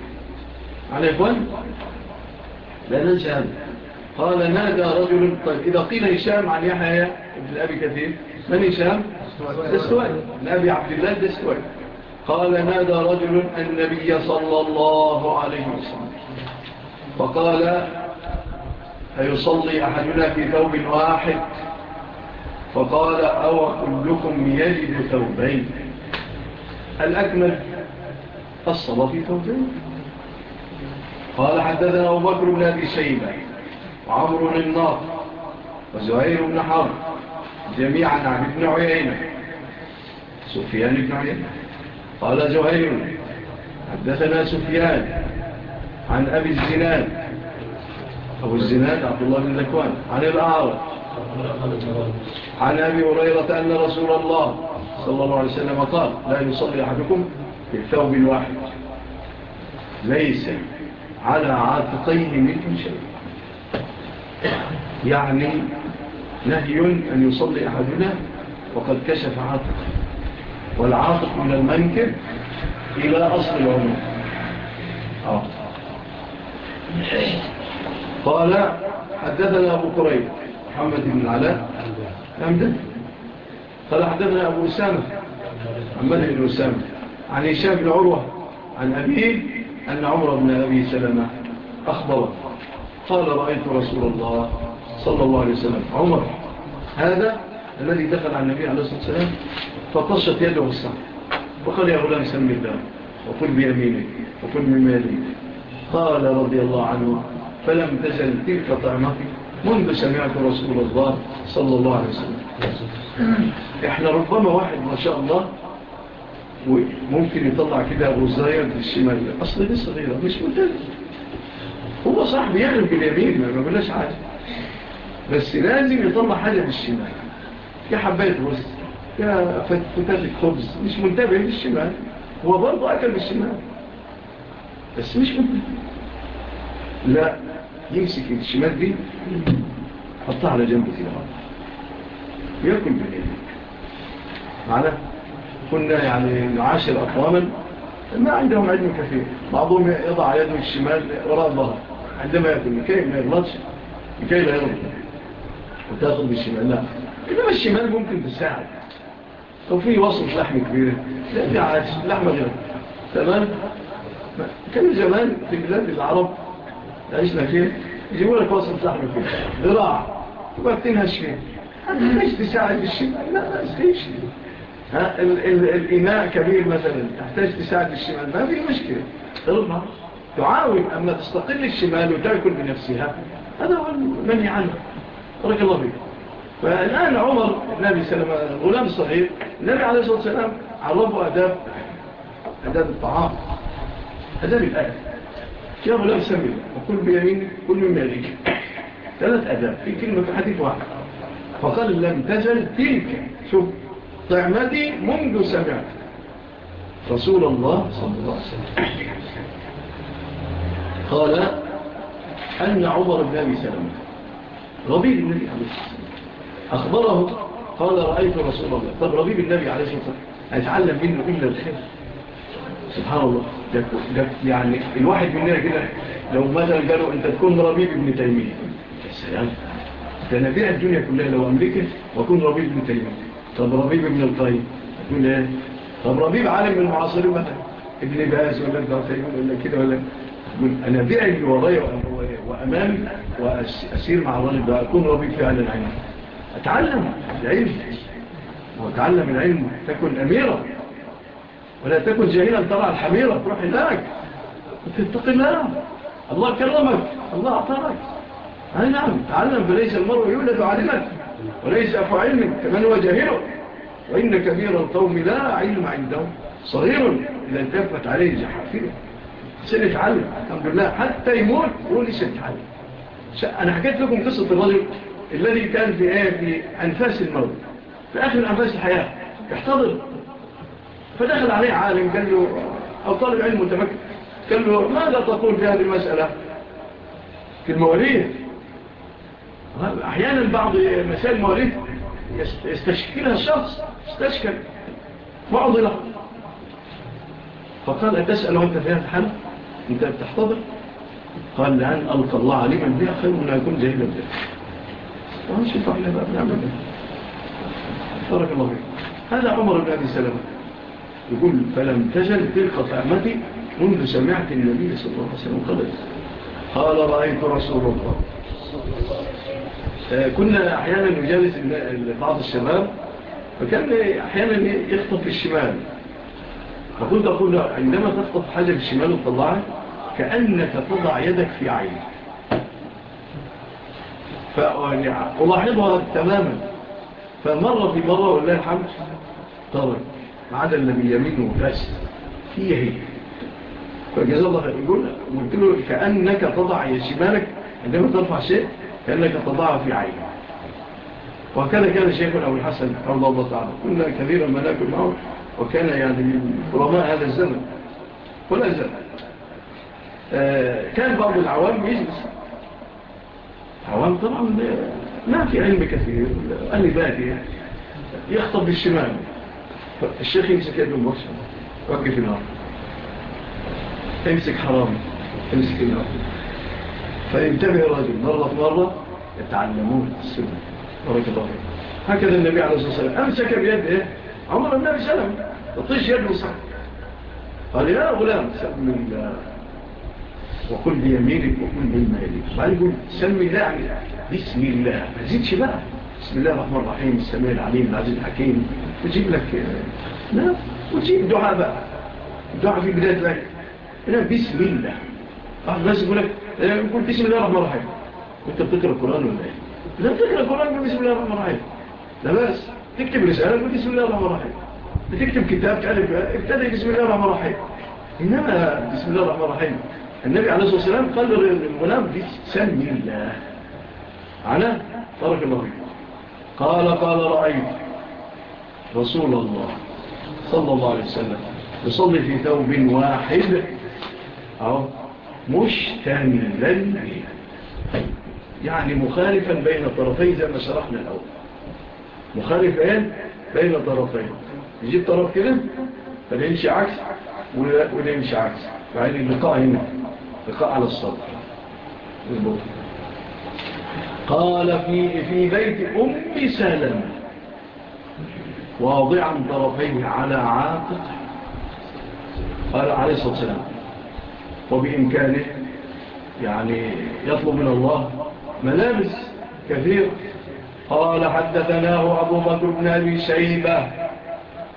Speaker 2: على إخوان لا ننسى هذا. قال نادى رجل طيب إذا قيل هشام عن يحيى ابن أبي كثير من هشام؟ السوائي من أبي عبد الله السوائي قال نادى رجل النبي صلى الله عليه وسلم. فقال أيصلي أحدنا في ثوب واحد؟ فقال أو كلكم يجد ثوبين؟ الأكمل الصلاة في ثوبين. قال حدثنا أبو بكر بن أبي شيبة. عمرو النار وزهير بن حرب جميعا عن ابن عيينة. سفيان بن عيينة. قال زهير حدثنا سفيان عن أبي الزناد. أبو الزناد عبد الله بن ذكوان. عن الأعرض عن أبي هريرة أن رسول الله صلى الله عليه وسلم قال لا يصلي أحدكم في الثوب الواحد ليس على عاتقيه منه شيء. يعني نهي أن يصلي أحدنا وقد كشف عاطق والعاتق من المنكر إلى أصل العمر آه. قال حدثنا أبو قريب محمد بن العلاء أمدن نعم. قال حدثنا أبو أسامة عمد بن أسامة عن هشام بن عروة عن أبيه أن عمر بن أبي سلمة أخبره. قال رأيت رسول الله صلى الله عليه وسلم. عمر هذا الذي دخل على النبي عليه الصلاة والسلام فطشت يده السحر وقال يا غلام سم الله وقل بيمينك وقل بمالك قال رضي الله عنه فلم تزل تلك طعمتي منذ سمعت رسول الله صلى الله عليه وسلم. إحنا ربما واحد ما شاء الله ممكن يطلع كده غزاية في الشمال. أصلا لسه غيره مش مدرس هو صح بيعمل باليمين ما بلاش عاجل بس لازم يطلع حاجة بالشمال يا حباية رز يا فتاة خبز مش منتبه بالشمال هو برضه أكل بالشمال بس مش منتبه لا يمسك الشمال دي حطها على جنب كده. يأكل باليمين معنا؟ كنا يعني نعاشر أطواما ما عندهم علم كثير. بعضهم يضع يده الشمال وراء الظهر. عندما يأتي مكايل من الماتش مكايل هيرمي وتأخذ بالشمال. لا. إنما الشمال ممكن تساعد. لو في وصف لحمة كبيرة لا في عاش لحمة غير. تمام؟ كان زمان في بلاد العرب عشنا فيه يجيبوا لك وصف لحمة كبيرة ذراع وبعدين تنهش فيه. ليش تساعد الشمال لا لا ليش؟ ها الإناء كبير مثلا تحتاج تساعد الشمال ما في مشكلة. تلوم تعاون أن تستقل الشمال وتأكل بنفسها. هذا هو المنهي عنه. بارك الله فيك فالآن عمر نبي سلم الغلام الصغير النبي عليه الصلاة والسلام عرفه أداب أداب الطعام. أداب الآية يا غلام سمي وكل بيمين كل من مالك ثلاث أداب في كلمة حديث واحد فقال لم تزل تلك. شوف طعمتي منذ سمعت. رسول الله صلى الله عليه وسلم. قال أن عمر بن أبي سلم ربيب النبي عليه الصلاة أخبره قال رأيت رسول الله طب ربيب النبي عليه الصلاة والسلام أتعلم منه إلا الخير. سبحان الله. ده ده يعني الواحد مننا كده لو مثلا قالوا أنت تكون ربيب ابن تيمية. السلام ده أنا بيع الدنيا كلها لو أملكه وأكون ربيب ابن تيمية. طب ربيب ابن القيم إيه؟ طب ربيب عالم من المعاصرين مثلا. ابن باز ولا ابن عثيمين ولا كده ولا منابعي وراي وأمامي وأسير مع الله لبدا أكون ربي فعلا العلم. أتعلم العلم. وأتعلم العلم. تكن أميرة ولا تكن جاهلا طبعا الحميرة. تروح هناك. وتتق الله. الله كرمك. الله أعطاك. أي نعم. تعلم. فليس المرء يولد عالما. وليس أفو علم. كمن هو جاهله وإن كبير القوم لا علم عندهم. صغير إذا انتفت عليه زحفير. سنة علم الحمد لله حتى يموت يقول سنة علم. أنا حكيت لكم قصة الرجل الذي كان في آية في أنفاس الموت. في آخر أنفاس الحياة يحتضر فدخل عليه عالم قال له أو طالب علم متمكن. قال له ماذا تقول في هذه المسألة؟ في المواليد أحيانا بعض مسائل المواليد يستشكلها الشخص يستشكل معضلة فقال أتسأل وأنت في هذا الحمد انت بتحتضر؟ قال لأن ألقى الله عليما بها خير من يكون جاهلا بها. ونشوف إحنا بقى بنعمل ترك بارك الله فيك. هذا عمر بن أبي سلمة. يقول فلم تجل تلك طعمتي منذ سمعت النبي صلى الله عليه وسلم قبل قال رأيت رسول الله. آه، كنا أحيانا نجالس بعض الشباب فكان أحيانا يخطف الشمال. فكنت أقول له عندما تسقط حاجة بالشمال وتطلعها كأنك تضع يدك في عينك فألاحظها تماما. فمرة في مرة والله الحمد. طبعا عدا النبي يمينه بس هي هي إيه؟ فجزا الله خير. يقول قلت له كأنك تضع شمالك عندما ترفع شيء كأنك تضعها في عينك وكذا كان شيخنا أبو الحسن رضي الله تعالى. كنا كثيرا ما ناكل معه. وكان يعني من علماء هذا الزمن ولا زمن آه، كان بعض العوام يجلس. عوام طبعا ما في علم كثير أني يعني. بادي يخطب بالشمال. الشيخ يمسك يده المرشا وقف النار. امسك حرام امسك النار. فينتبه الرجل مرة في مرة يتعلمون السنة الله هكذا النبي عليه الصلاة والسلام. أمسك بيده عمر النبي سلم يطيش يده صح قال يا غلام سم الله وكل بيمينك وكل بالمالك قال يقول سم الله بسم الله ما زيدش بقى بسم الله الرحمن الرحيم السميع العليم العزيز الحكيم وجيب لك لا وتجيب دعاء بقى دعاء في بداية لك أنا بسم الله الناس يقول لك يقول بسم الله الرحمن الرحيم كنت بتقرأ القرآن ولا إيه؟ لا بتقرأ القرآن بسم الله الرحمن الرحيم لا بس تكتب رسالة تقول بسم الله الرحمن الرحيم. بتكتب كتاب تعلم ابتدأ بسم الله الرحمن الرحيم. إنما بسم الله الرحمن الرحيم. النبي عليه الصلاة والسلام قال للغلام بسم الله. على طرف الله قال قال رأيت رسول الله صلى الله عليه وسلم يصلي في ثوب واحد. أو مشتملا يعني مخالفا بين الطرفين زي ما شرحنا الأول. مخالف إيه بين الطرفين. يجيب طرف كده فده يمشي عكس وده يمشي عكس. فعين اللقاء هنا لقاء على الصدر البطن قال في, في بيت أم سلم واضعا طرفيه على عاتقه. قال عليه الصلاة والسلام. وبإمكانه يعني يطلب من الله ملابس كثيرة. قال حدثناه أبو بكر بن أبي شيبة.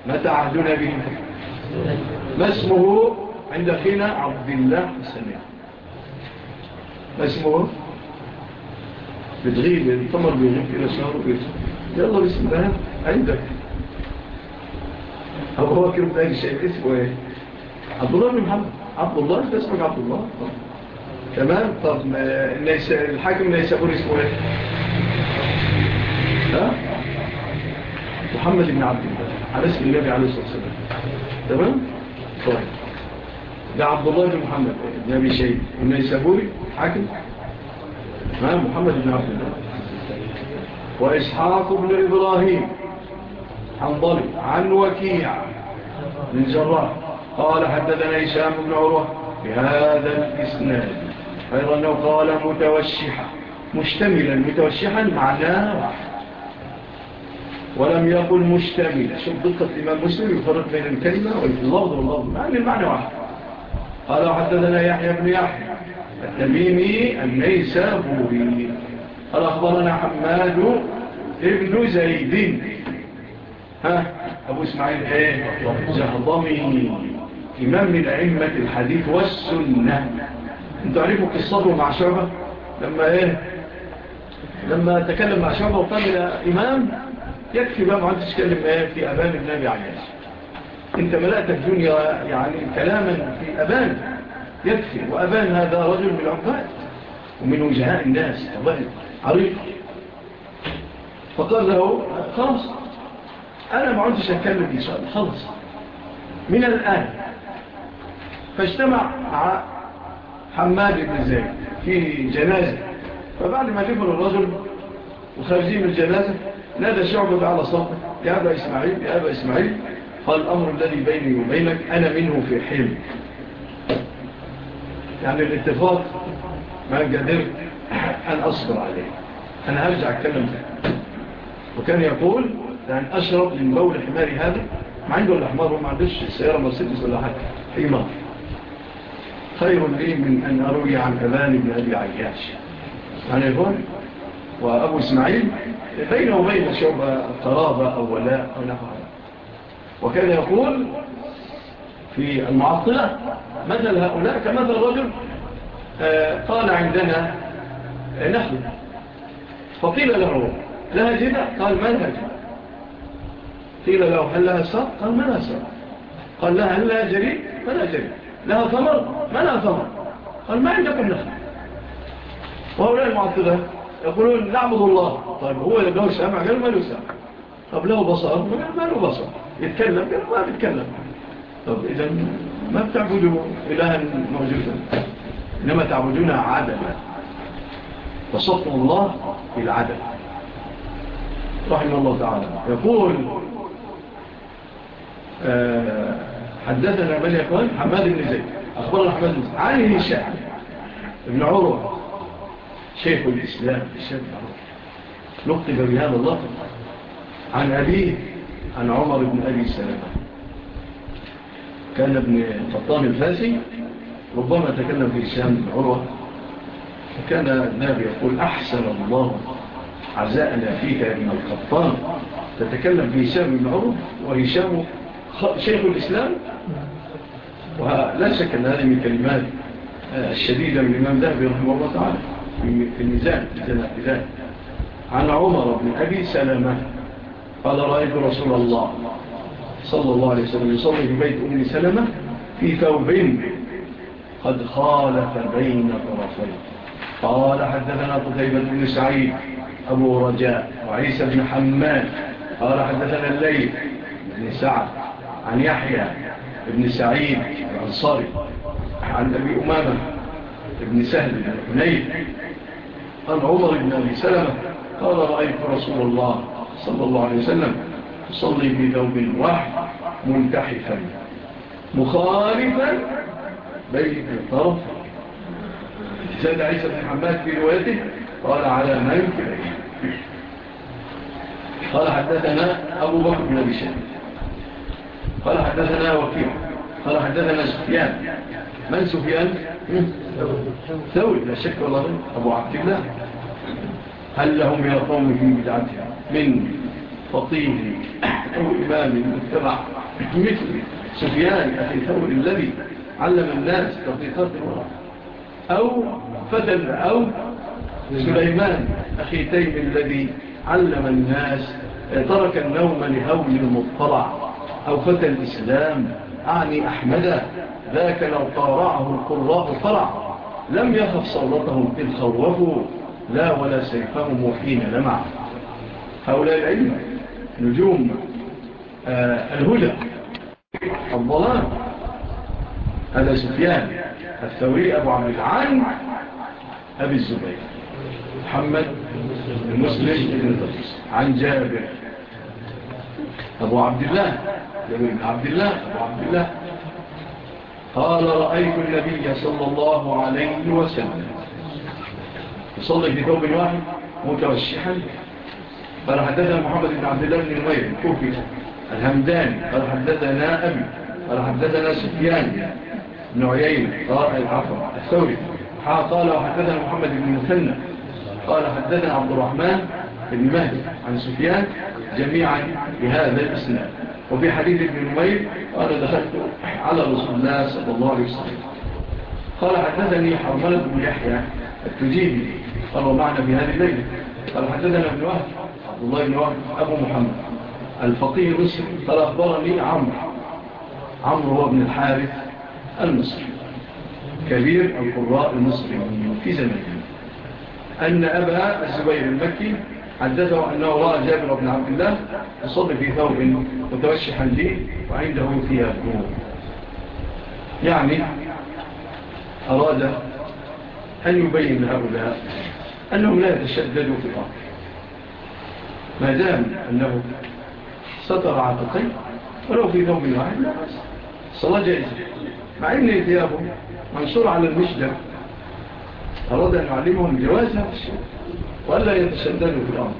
Speaker 2: متى عهدنا به ما اسمه؟ عند أخينا عبد الله السميع ما اسمه؟ بتغيب يعني الطمر بيغيب إلى شهر ويسر يلا بسم الله. عندك. أبو بكر بن أبي شيبة. اسمه إيه؟ عبد الله بن محمد. عبد الله؟ أنت اسمك عبد الله؟ تمام. طب الحاكم ليس أقول اسمه إيه؟ الله محمد بن عبد الله. على اسم النبي عليه الصلاة والسلام تمام؟ طيب. ده عبد الله بن محمد. النبي أبي شيء والنيسابوري حاكم. تمام محمد بن عبد الله. وإسحاق بن إبراهيم. حنظلي. عن وكيع. من جراح. قال حدثنا إسام بن عروة بهذا الإسناد. أيضا قال متوشحا. مشتملا. متوشحا معناه واحد. ولم يقل مشتبه. شوف دقة الإمام مسلم يفرق بين الكلمة واللفظ واللفظ. معنى المعنى واحد. قال حدثنا يحيى بن يحيى التميمي النيسابوري. قال أخبرنا حماد ابن زيد. ها؟ أبو إسماعيل إيه؟ زهضمي إمام من أئمة الحديث والسنة. أنت عرفوا قصته مع شعبة؟ لما إيه؟ لما تكلم مع شعبة وقال إمام يكفي بقى ما عاد تتكلم في أبان النبي عليه الصلاة أنت ملأت الدنيا يعني كلاما في أبان يكفي. وأبان هذا رجل من العباد ومن وجهاء الناس. عريق. فقال له خلص أنا ما عندش أتكلم إن شاء الله. خلص من الآن فاجتمع حماد بن زيد في جنازة. فبعد ما جبنا الرجل وخارجين من الجنازة نادى الشعب بأعلى صبر يا أبا إسماعيل يا أبا إسماعيل قال الأمر الذي بيني وبينك أنا منه في حلم. يعني الاتفاق ما قدرت أن أصبر عليه. أنا أرجع أتكلم ذلك وكان يقول يعني أشرب من بول حماري هذا. ما عنده الأحمار وما عندهش السيارة مرسيدس ولا حاجة. حمار. خير لي من أن أروي عن أبان بن أبي عياش. يعني يقول وأبو إسماعيل بينه وبين شعب قرابة أو ولاء أو نحو هذا وكان يقول في المعطلة مثل هؤلاء كمثل رجل آه، قال عندنا نحن. فقيل له لها جدع قال ما لها جدع قيل له هل لها سر قال ما لها سر قال لها هل لها جريء ما لها جريء لها ثمر؟ ما لها ثمر. قال ما عندكم نخل وهؤلاء المعطلة يقولون نعبد الله. طيب هو اللي له سامع قال ما له سامع طب له بصر ما له بصر. يتكلم قال ما بيتكلم. طب إذا ما بتعبدوا إلها موجودا إنما تعبدون عدما. فصفوا الله بالعدم. رحمه الله تعالى. يقول آه، حدثنا من يقول؟ حماد بن زيد. أخبرنا حماد بن زيد. عن هشام بن عروة. شيخ الإسلام الشيخ نقطب بهذا الله عن أبيه عن عمر بن أبي السلام كان ابن فطان الفاسي ربما تكلم في إسلام عروة فكان النبي يقول أحسن الله عزاءنا فيك يا ابن الخطان تتكلم في هشام بن عروة وهشام شيخ الإسلام ولا شك أن هذه من كلمات الشديدة من الإمام ذهب رحمه الله تعالى في الميزان عن عمر بن أبي سلمة قال رأيت رسول الله صلى الله عليه وسلم يصلي في بيت أم سلمة في ثوب قد خالف بين طرفين. قال حدثنا قتيبة بن سعيد أبو رجاء وعيسى بن حماد. قال حدثنا الليل بن سعد عن يحيى بن سعيد الأنصاري عن أبي أمامة بن سهل بن حنين عن عمر بن أبي سلمة قال رأيت رسول الله صلى الله عليه وسلم تصلي بذوب واحد منتحفا مخالفا بين الطرف سيد عيسى بن حماد في روايته قال على ما يمكن قال حدثنا أبو بكر بن أبي شهر قال حدثنا وكيف قال حدثنا سفيان. من سفيان؟ سوي لا شك ولا أبو عبد الله. هل لهم يا قوم في بدعتها من فطيه أو إمام متبع؟ مثل سفيان أخي ثور الذي علم الناس تطيقات الورع أو فتن أو سليمان أخي تيم الذي علم الناس آه، ترك النوم لهول المطلع. أو فتى الإسلام أعني أحمد. ذاك لو طرعه القراء صرع لم يخف صولتهم إذ خوفوا لا ولا سيفهم حين لمع. هؤلاء العلم نجوم آه الهدى الضلال. هذا سفيان الثوري أبو عبد العالم أبي الزبير. محمد المسلم بن عن جابر. أبو عبد الله جابر بن عبد الله أبو عبد الله. قال رأيت النبي صلى الله عليه وسلم. يصلي بثوب واحد متوشحا قال حدثنا محمد بن عبد الله بن نمير كوفي الهمداني قال حدثنا أبي. قال حدثنا سفيان بن عيين قال العفر الثوري. قال حدثنا محمد بن مثنى. قال حدثنا عبد الرحمن بن مهدي عن سفيان جميعا بهذا الإسلام وفي حديث ابن نمير قال دخلت على رسول الله صلى الله عليه وسلم. قال حدثني حرمال بن يحيى التجيني قال ومعنا في هذه الليلة. قال حدثنا ابن وهد عبد الله بن وهد أبو محمد الفقيه المصري قال أخبرني عمرو عمرو هو ابن الحارث المصري كبير القراء المصري في زمانه أن أبا الزبير المكي حدثه أنه رأى جابر بن عبد الله يصلي في ثوب متوشحا لي وعنده ثياب نور. يعني أراد أن يبين هؤلاء أنهم لا يتشددوا في الأرض. ما دام أنه ستر عاتقين ولو في ثوب واحد لا الصلاة جائزة. مع أن ثيابه منصور على المشدة أراد أن يعلمهم جوازها ولا يتشددوا في الأمر.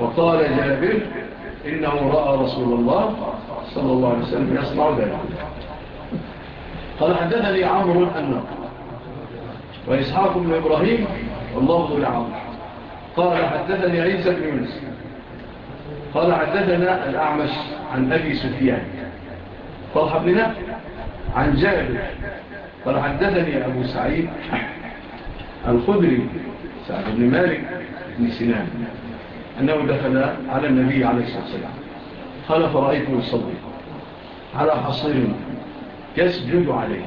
Speaker 2: وقال جابر إنه رأى رسول الله صلى الله عليه وسلم يصنع ذلك قال حدثني عمر النقل وإسحاق بن إبراهيم والله ذو العمر قال حدثني عيسى بن يونس. قال حدثنا الأعمش عن أبي سفيان. قال حبلنا عن جابر. قال حدثني أبو سعيد الخدري سعد بن مالك بن سنان أنه دخل على النبي عليه الصلاة والسلام قال فرأيته يصلي على حصير يسجد عليه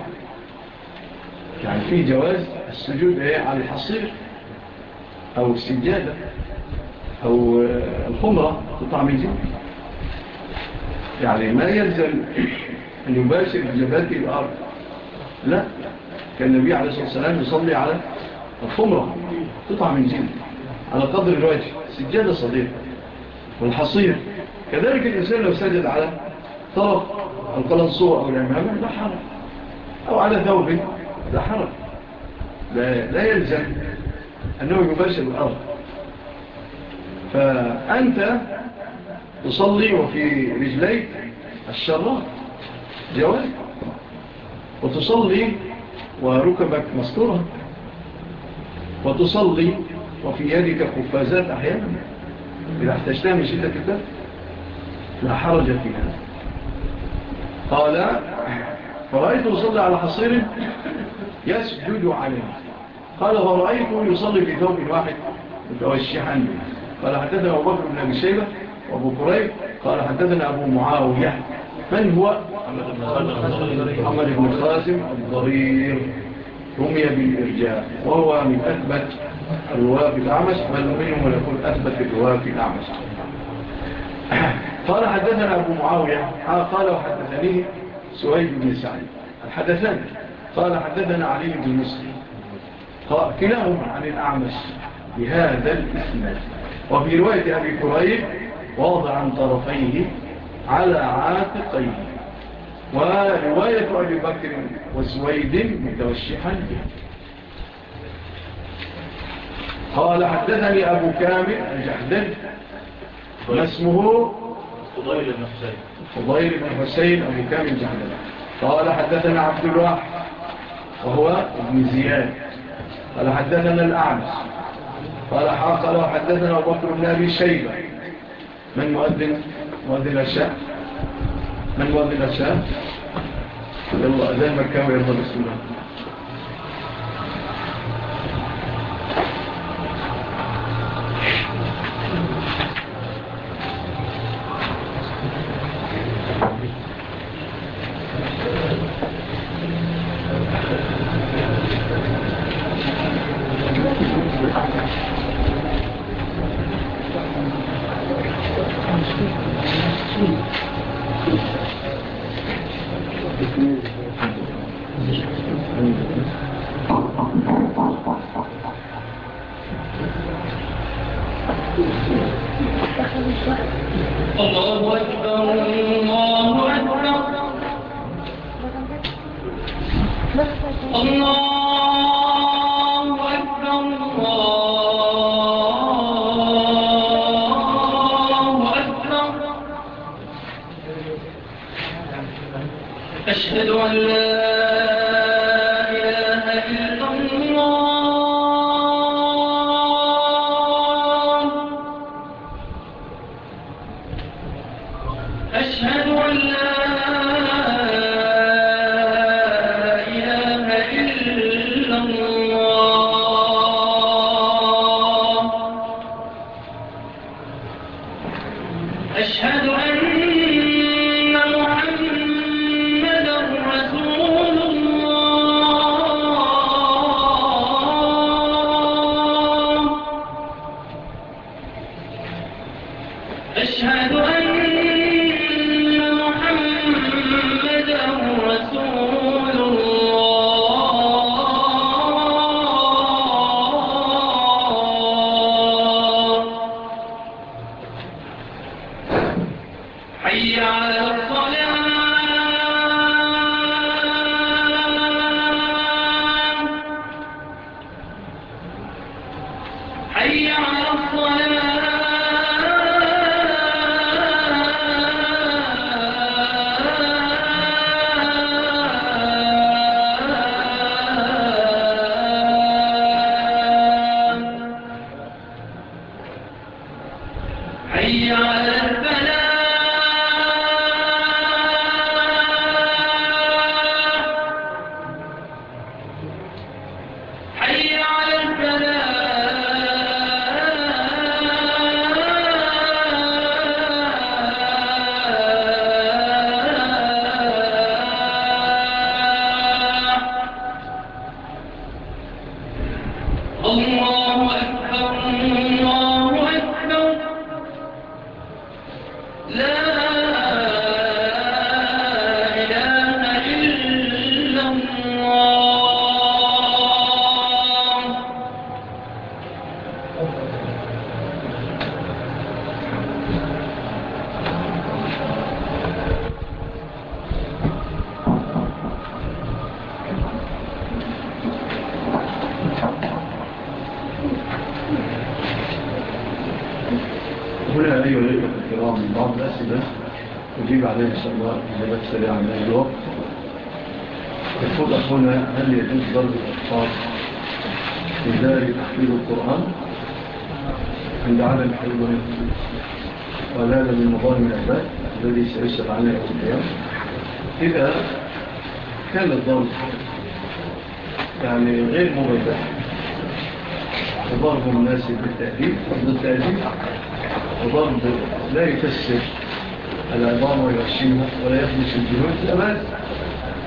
Speaker 2: يعني في جواز السجود إيه؟ على الحصير أو السجادة أو الخمرة قطع من يعني ما يلزم أن يباشر جبالك الأرض لا كان النبي عليه الصلاة والسلام يصلي على الخمرة. قطعة من جلد على قدر الوجه سجادة صديقة والحصير كذلك الإنسان لو سجد على طرق القلنصوة أو العمامة لا حرج أو على ثوب لا حرج لا, لا يلزم أنه يباشر الأرض فأنت تصلي وفي رجليك الشراط جوال وتصلي وركبك مستورة وتصلي وفي يدك قفازات أحيانا. إذا احتجتها من شدة الباب لا حرج فيها. قال فرأيته يصلي على حصير يسجد عليه. قال فرأيته يصلي في ثوب واحد متوشحا. قال حدثنا أبو بكر بن أبي شيبة وأبو كريب قال حدثنا أبو معاوية. من هو؟ عمد بن خاسم الضرير. رمي بالإرجاء وهو من أثبت الرواة الأعمش بل منهم يقول أثبت الرواة الأعمش. قال حدثنا أبو معاوية قال وحدثني سويد بن سعيد. الحدثان. قال حدثنا علي بن مصر كلاهما عن الأعمش بهذا الإسم وفي رواية أبي كريب واضعا طرفيه على عاتقيه. ورواية أبي بكر وزويد متوشحا قال حدثني أبو كامل جحدد ما اسمه؟
Speaker 4: فضيل بن حسين.
Speaker 2: فضيل بن حسين أبو كامل جحدد قال حدثنا عبد الواحد وهو ابن زياد. قال حدثنا الأعمس قال حاق لو حدثنا أبو بكر بن أبي شيبة. من مؤذن؟ مؤذن الشعب من هو من يلا زي الكاميرا يرضى بسم الله. الحمد لله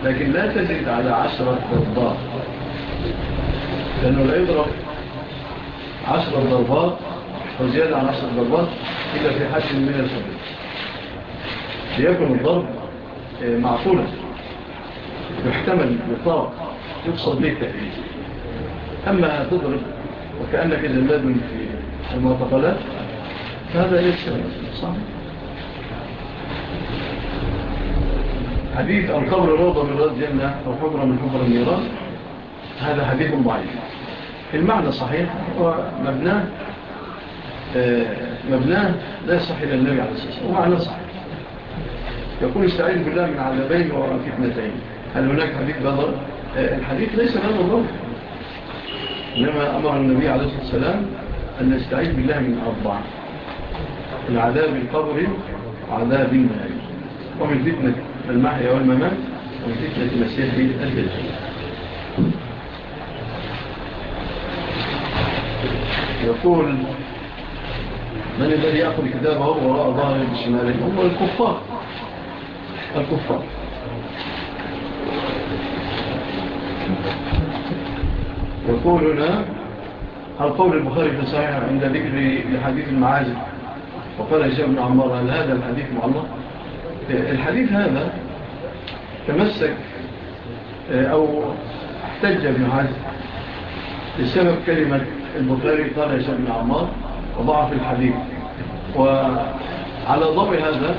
Speaker 2: لكن لا تزيد على عشرة ضربات لأنه لا يضرب عشرة ضربات وزيادة عن عشرة ضربات إلا في حد من الخبير ليكن الضرب معقولة يحتمل بطاق يقصد به التأليل أما تضرب وكأنك زلاد في المعتقلات. فهذا ليس صحيح. حديث القبر روضة من روضة جنة أو حجرة من حجر النيران هذا حديث ضعيف. المعنى صحيح ومبناه آه، مبناه لا يصح إلى النبي عليه الصلاة والسلام ومعنى صحيح. يقول استعين بالله من عذابين وفتنتين. هل هناك حديث بضر آه، الحديث ليس هذا الضرب إنما أمر النبي عليه الصلاة والسلام أن نستعين بالله من أربع العذاب القبر وعذاب النهي ومن فتنة المحيا والممات وفتنة المسيح الدجال يقول من الذي يأخذ كتابه وراء ظهره بشماله؟ هم الكفار. الكفار. يقول هل القول البخاري في صحيح عند ذكر حديث المعازل وقال هشام بن عمار هل هذا الحديث معلق الحديث هذا تمسك آه، أو احتج ابن حزم لسبب كلمة البخاري قال يسأل بن عمار وضعف الحديث. وعلى ضوء هذا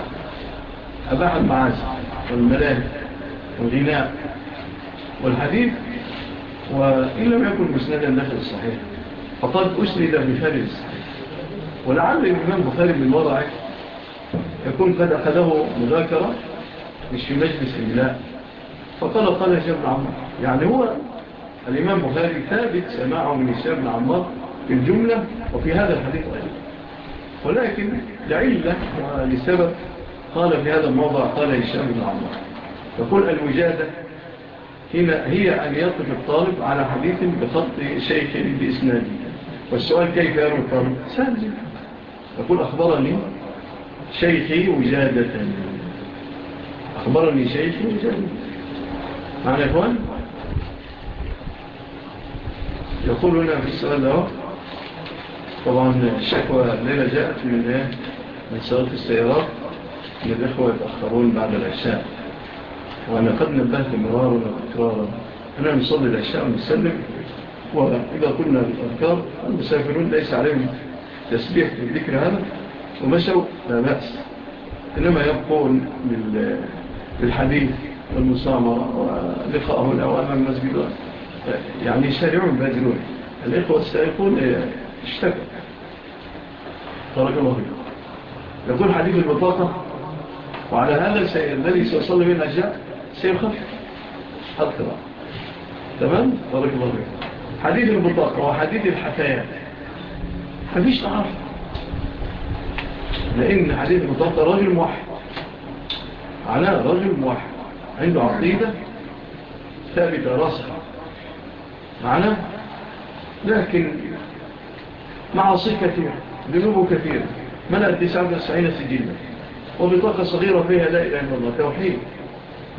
Speaker 2: أباح المعاز والملاه والغناء والحديث وإن لم يكن مسندا داخل الصحيح فقد أسند بفارس ولعل الإمام بفارس من وضعه يكون قد أخذه مذاكرة مش في مجلس الله فقال قال هشام بن عمار يعني هو الإمام بخاري ثابت سماعه من هشام بن عمار في الجملة وفي هذا الحديث أيضا. ولكن لعلة لسبب قال في هذا الموضع قال هشام بن عمار يقول الوجادة هنا هي أن يطف الطالب على حديث بخط شيخ بإسنادي والسؤال كيف يروي الطالب؟ سهل جدا. يقول أخبرني شيخي وجادة أخبرني شيخي وجادة معنا إخوان يقول هنا في السؤال له طبعا الشكوى لنا جاءت من من صلاة السيارات من الإخوة يتأخرون بعد العشاء. وأنا قد نبهت مرارا وتكرارا. أنا نصلي العشاء ونسلم. وإذا قلنا بالأذكار المسافرون ليس عليهم تسبيح في ذكر هذا. ومشوا لا بأس. إنما يبقون بالحديث والمصامرة ولقاء هنا وأمام المسجد يعني يسارعون بادرون الإخوة السائقون اشتكوا. ترك الله فيكم. يقول حديث البطاقة وعلى هذا الذي سيصلي من أجزاء سيخف حتى بقى تمام؟ ترك الله فيكم. حديث البطاقة وحديث الحكايات. مفيش تعرف لأن حديث المطلق رجل موحد. علاء رجل موحد. عنده عقيدة ثابتة راسخة. معنا لكن معاصي كثير ذنوبه كثير ملأت 99 سجينة وبطاقة صغيرة فيها لا إله إلا الله توحيد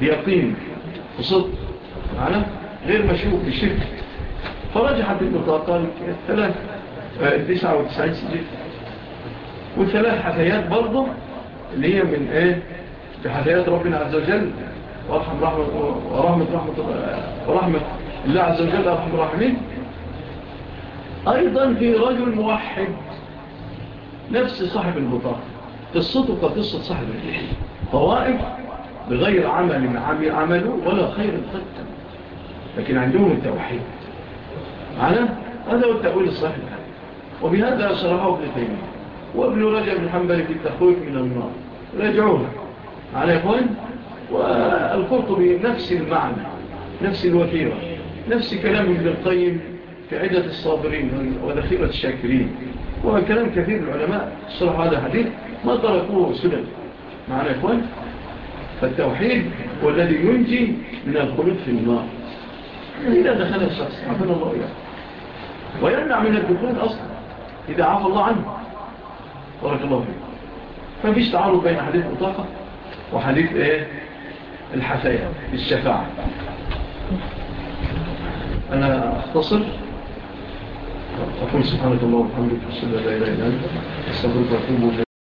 Speaker 2: بيقين وصدق. معنا غير مشروف بشكل فرجحت البطاقة 99 آه، سجينة وثلاث حكايات برضه اللي هي من إيه؟ حكايات ربنا عز وجل وارحم رحمة ورحمة رحمة ورحمة الله عز وجل أرحم الراحمين. أيضا في رجل موحد نفس صاحب البطاقة. قصته كقصة صاحب البطاقة. طوائف بغير عمل عمله ولا خير قدم. لكن عندهم التوحيد. معنا هذا هو التأويل الصحيح. وبهذا شرحه ابن تيمين وابن رجع بن حنبل في التخويف من النار. رجعوها على إخوان والقرطبي نفس المعنى نفس الوثيرة نفس كلام ابن القيم في عدة الصابرين وذخيرة الشاكرين. وكلام كثير من العلماء صرح هذا الحديث ما تركوه سنة معنا يا إخوان فالتوحيد هو الذي ينجي من الخلود في النار. إذا دخل الشخص عفنا الله إياه ويمنع من الدخول أصلا إذا عفى الله عنه. بارك الله فيك. فمش تعارض بين حديث الطاقة وحديث إيه؟ الحسايا الشفاعة. أنا أختصر. أقول سبحانك الله والحمد لله والسلام عليكم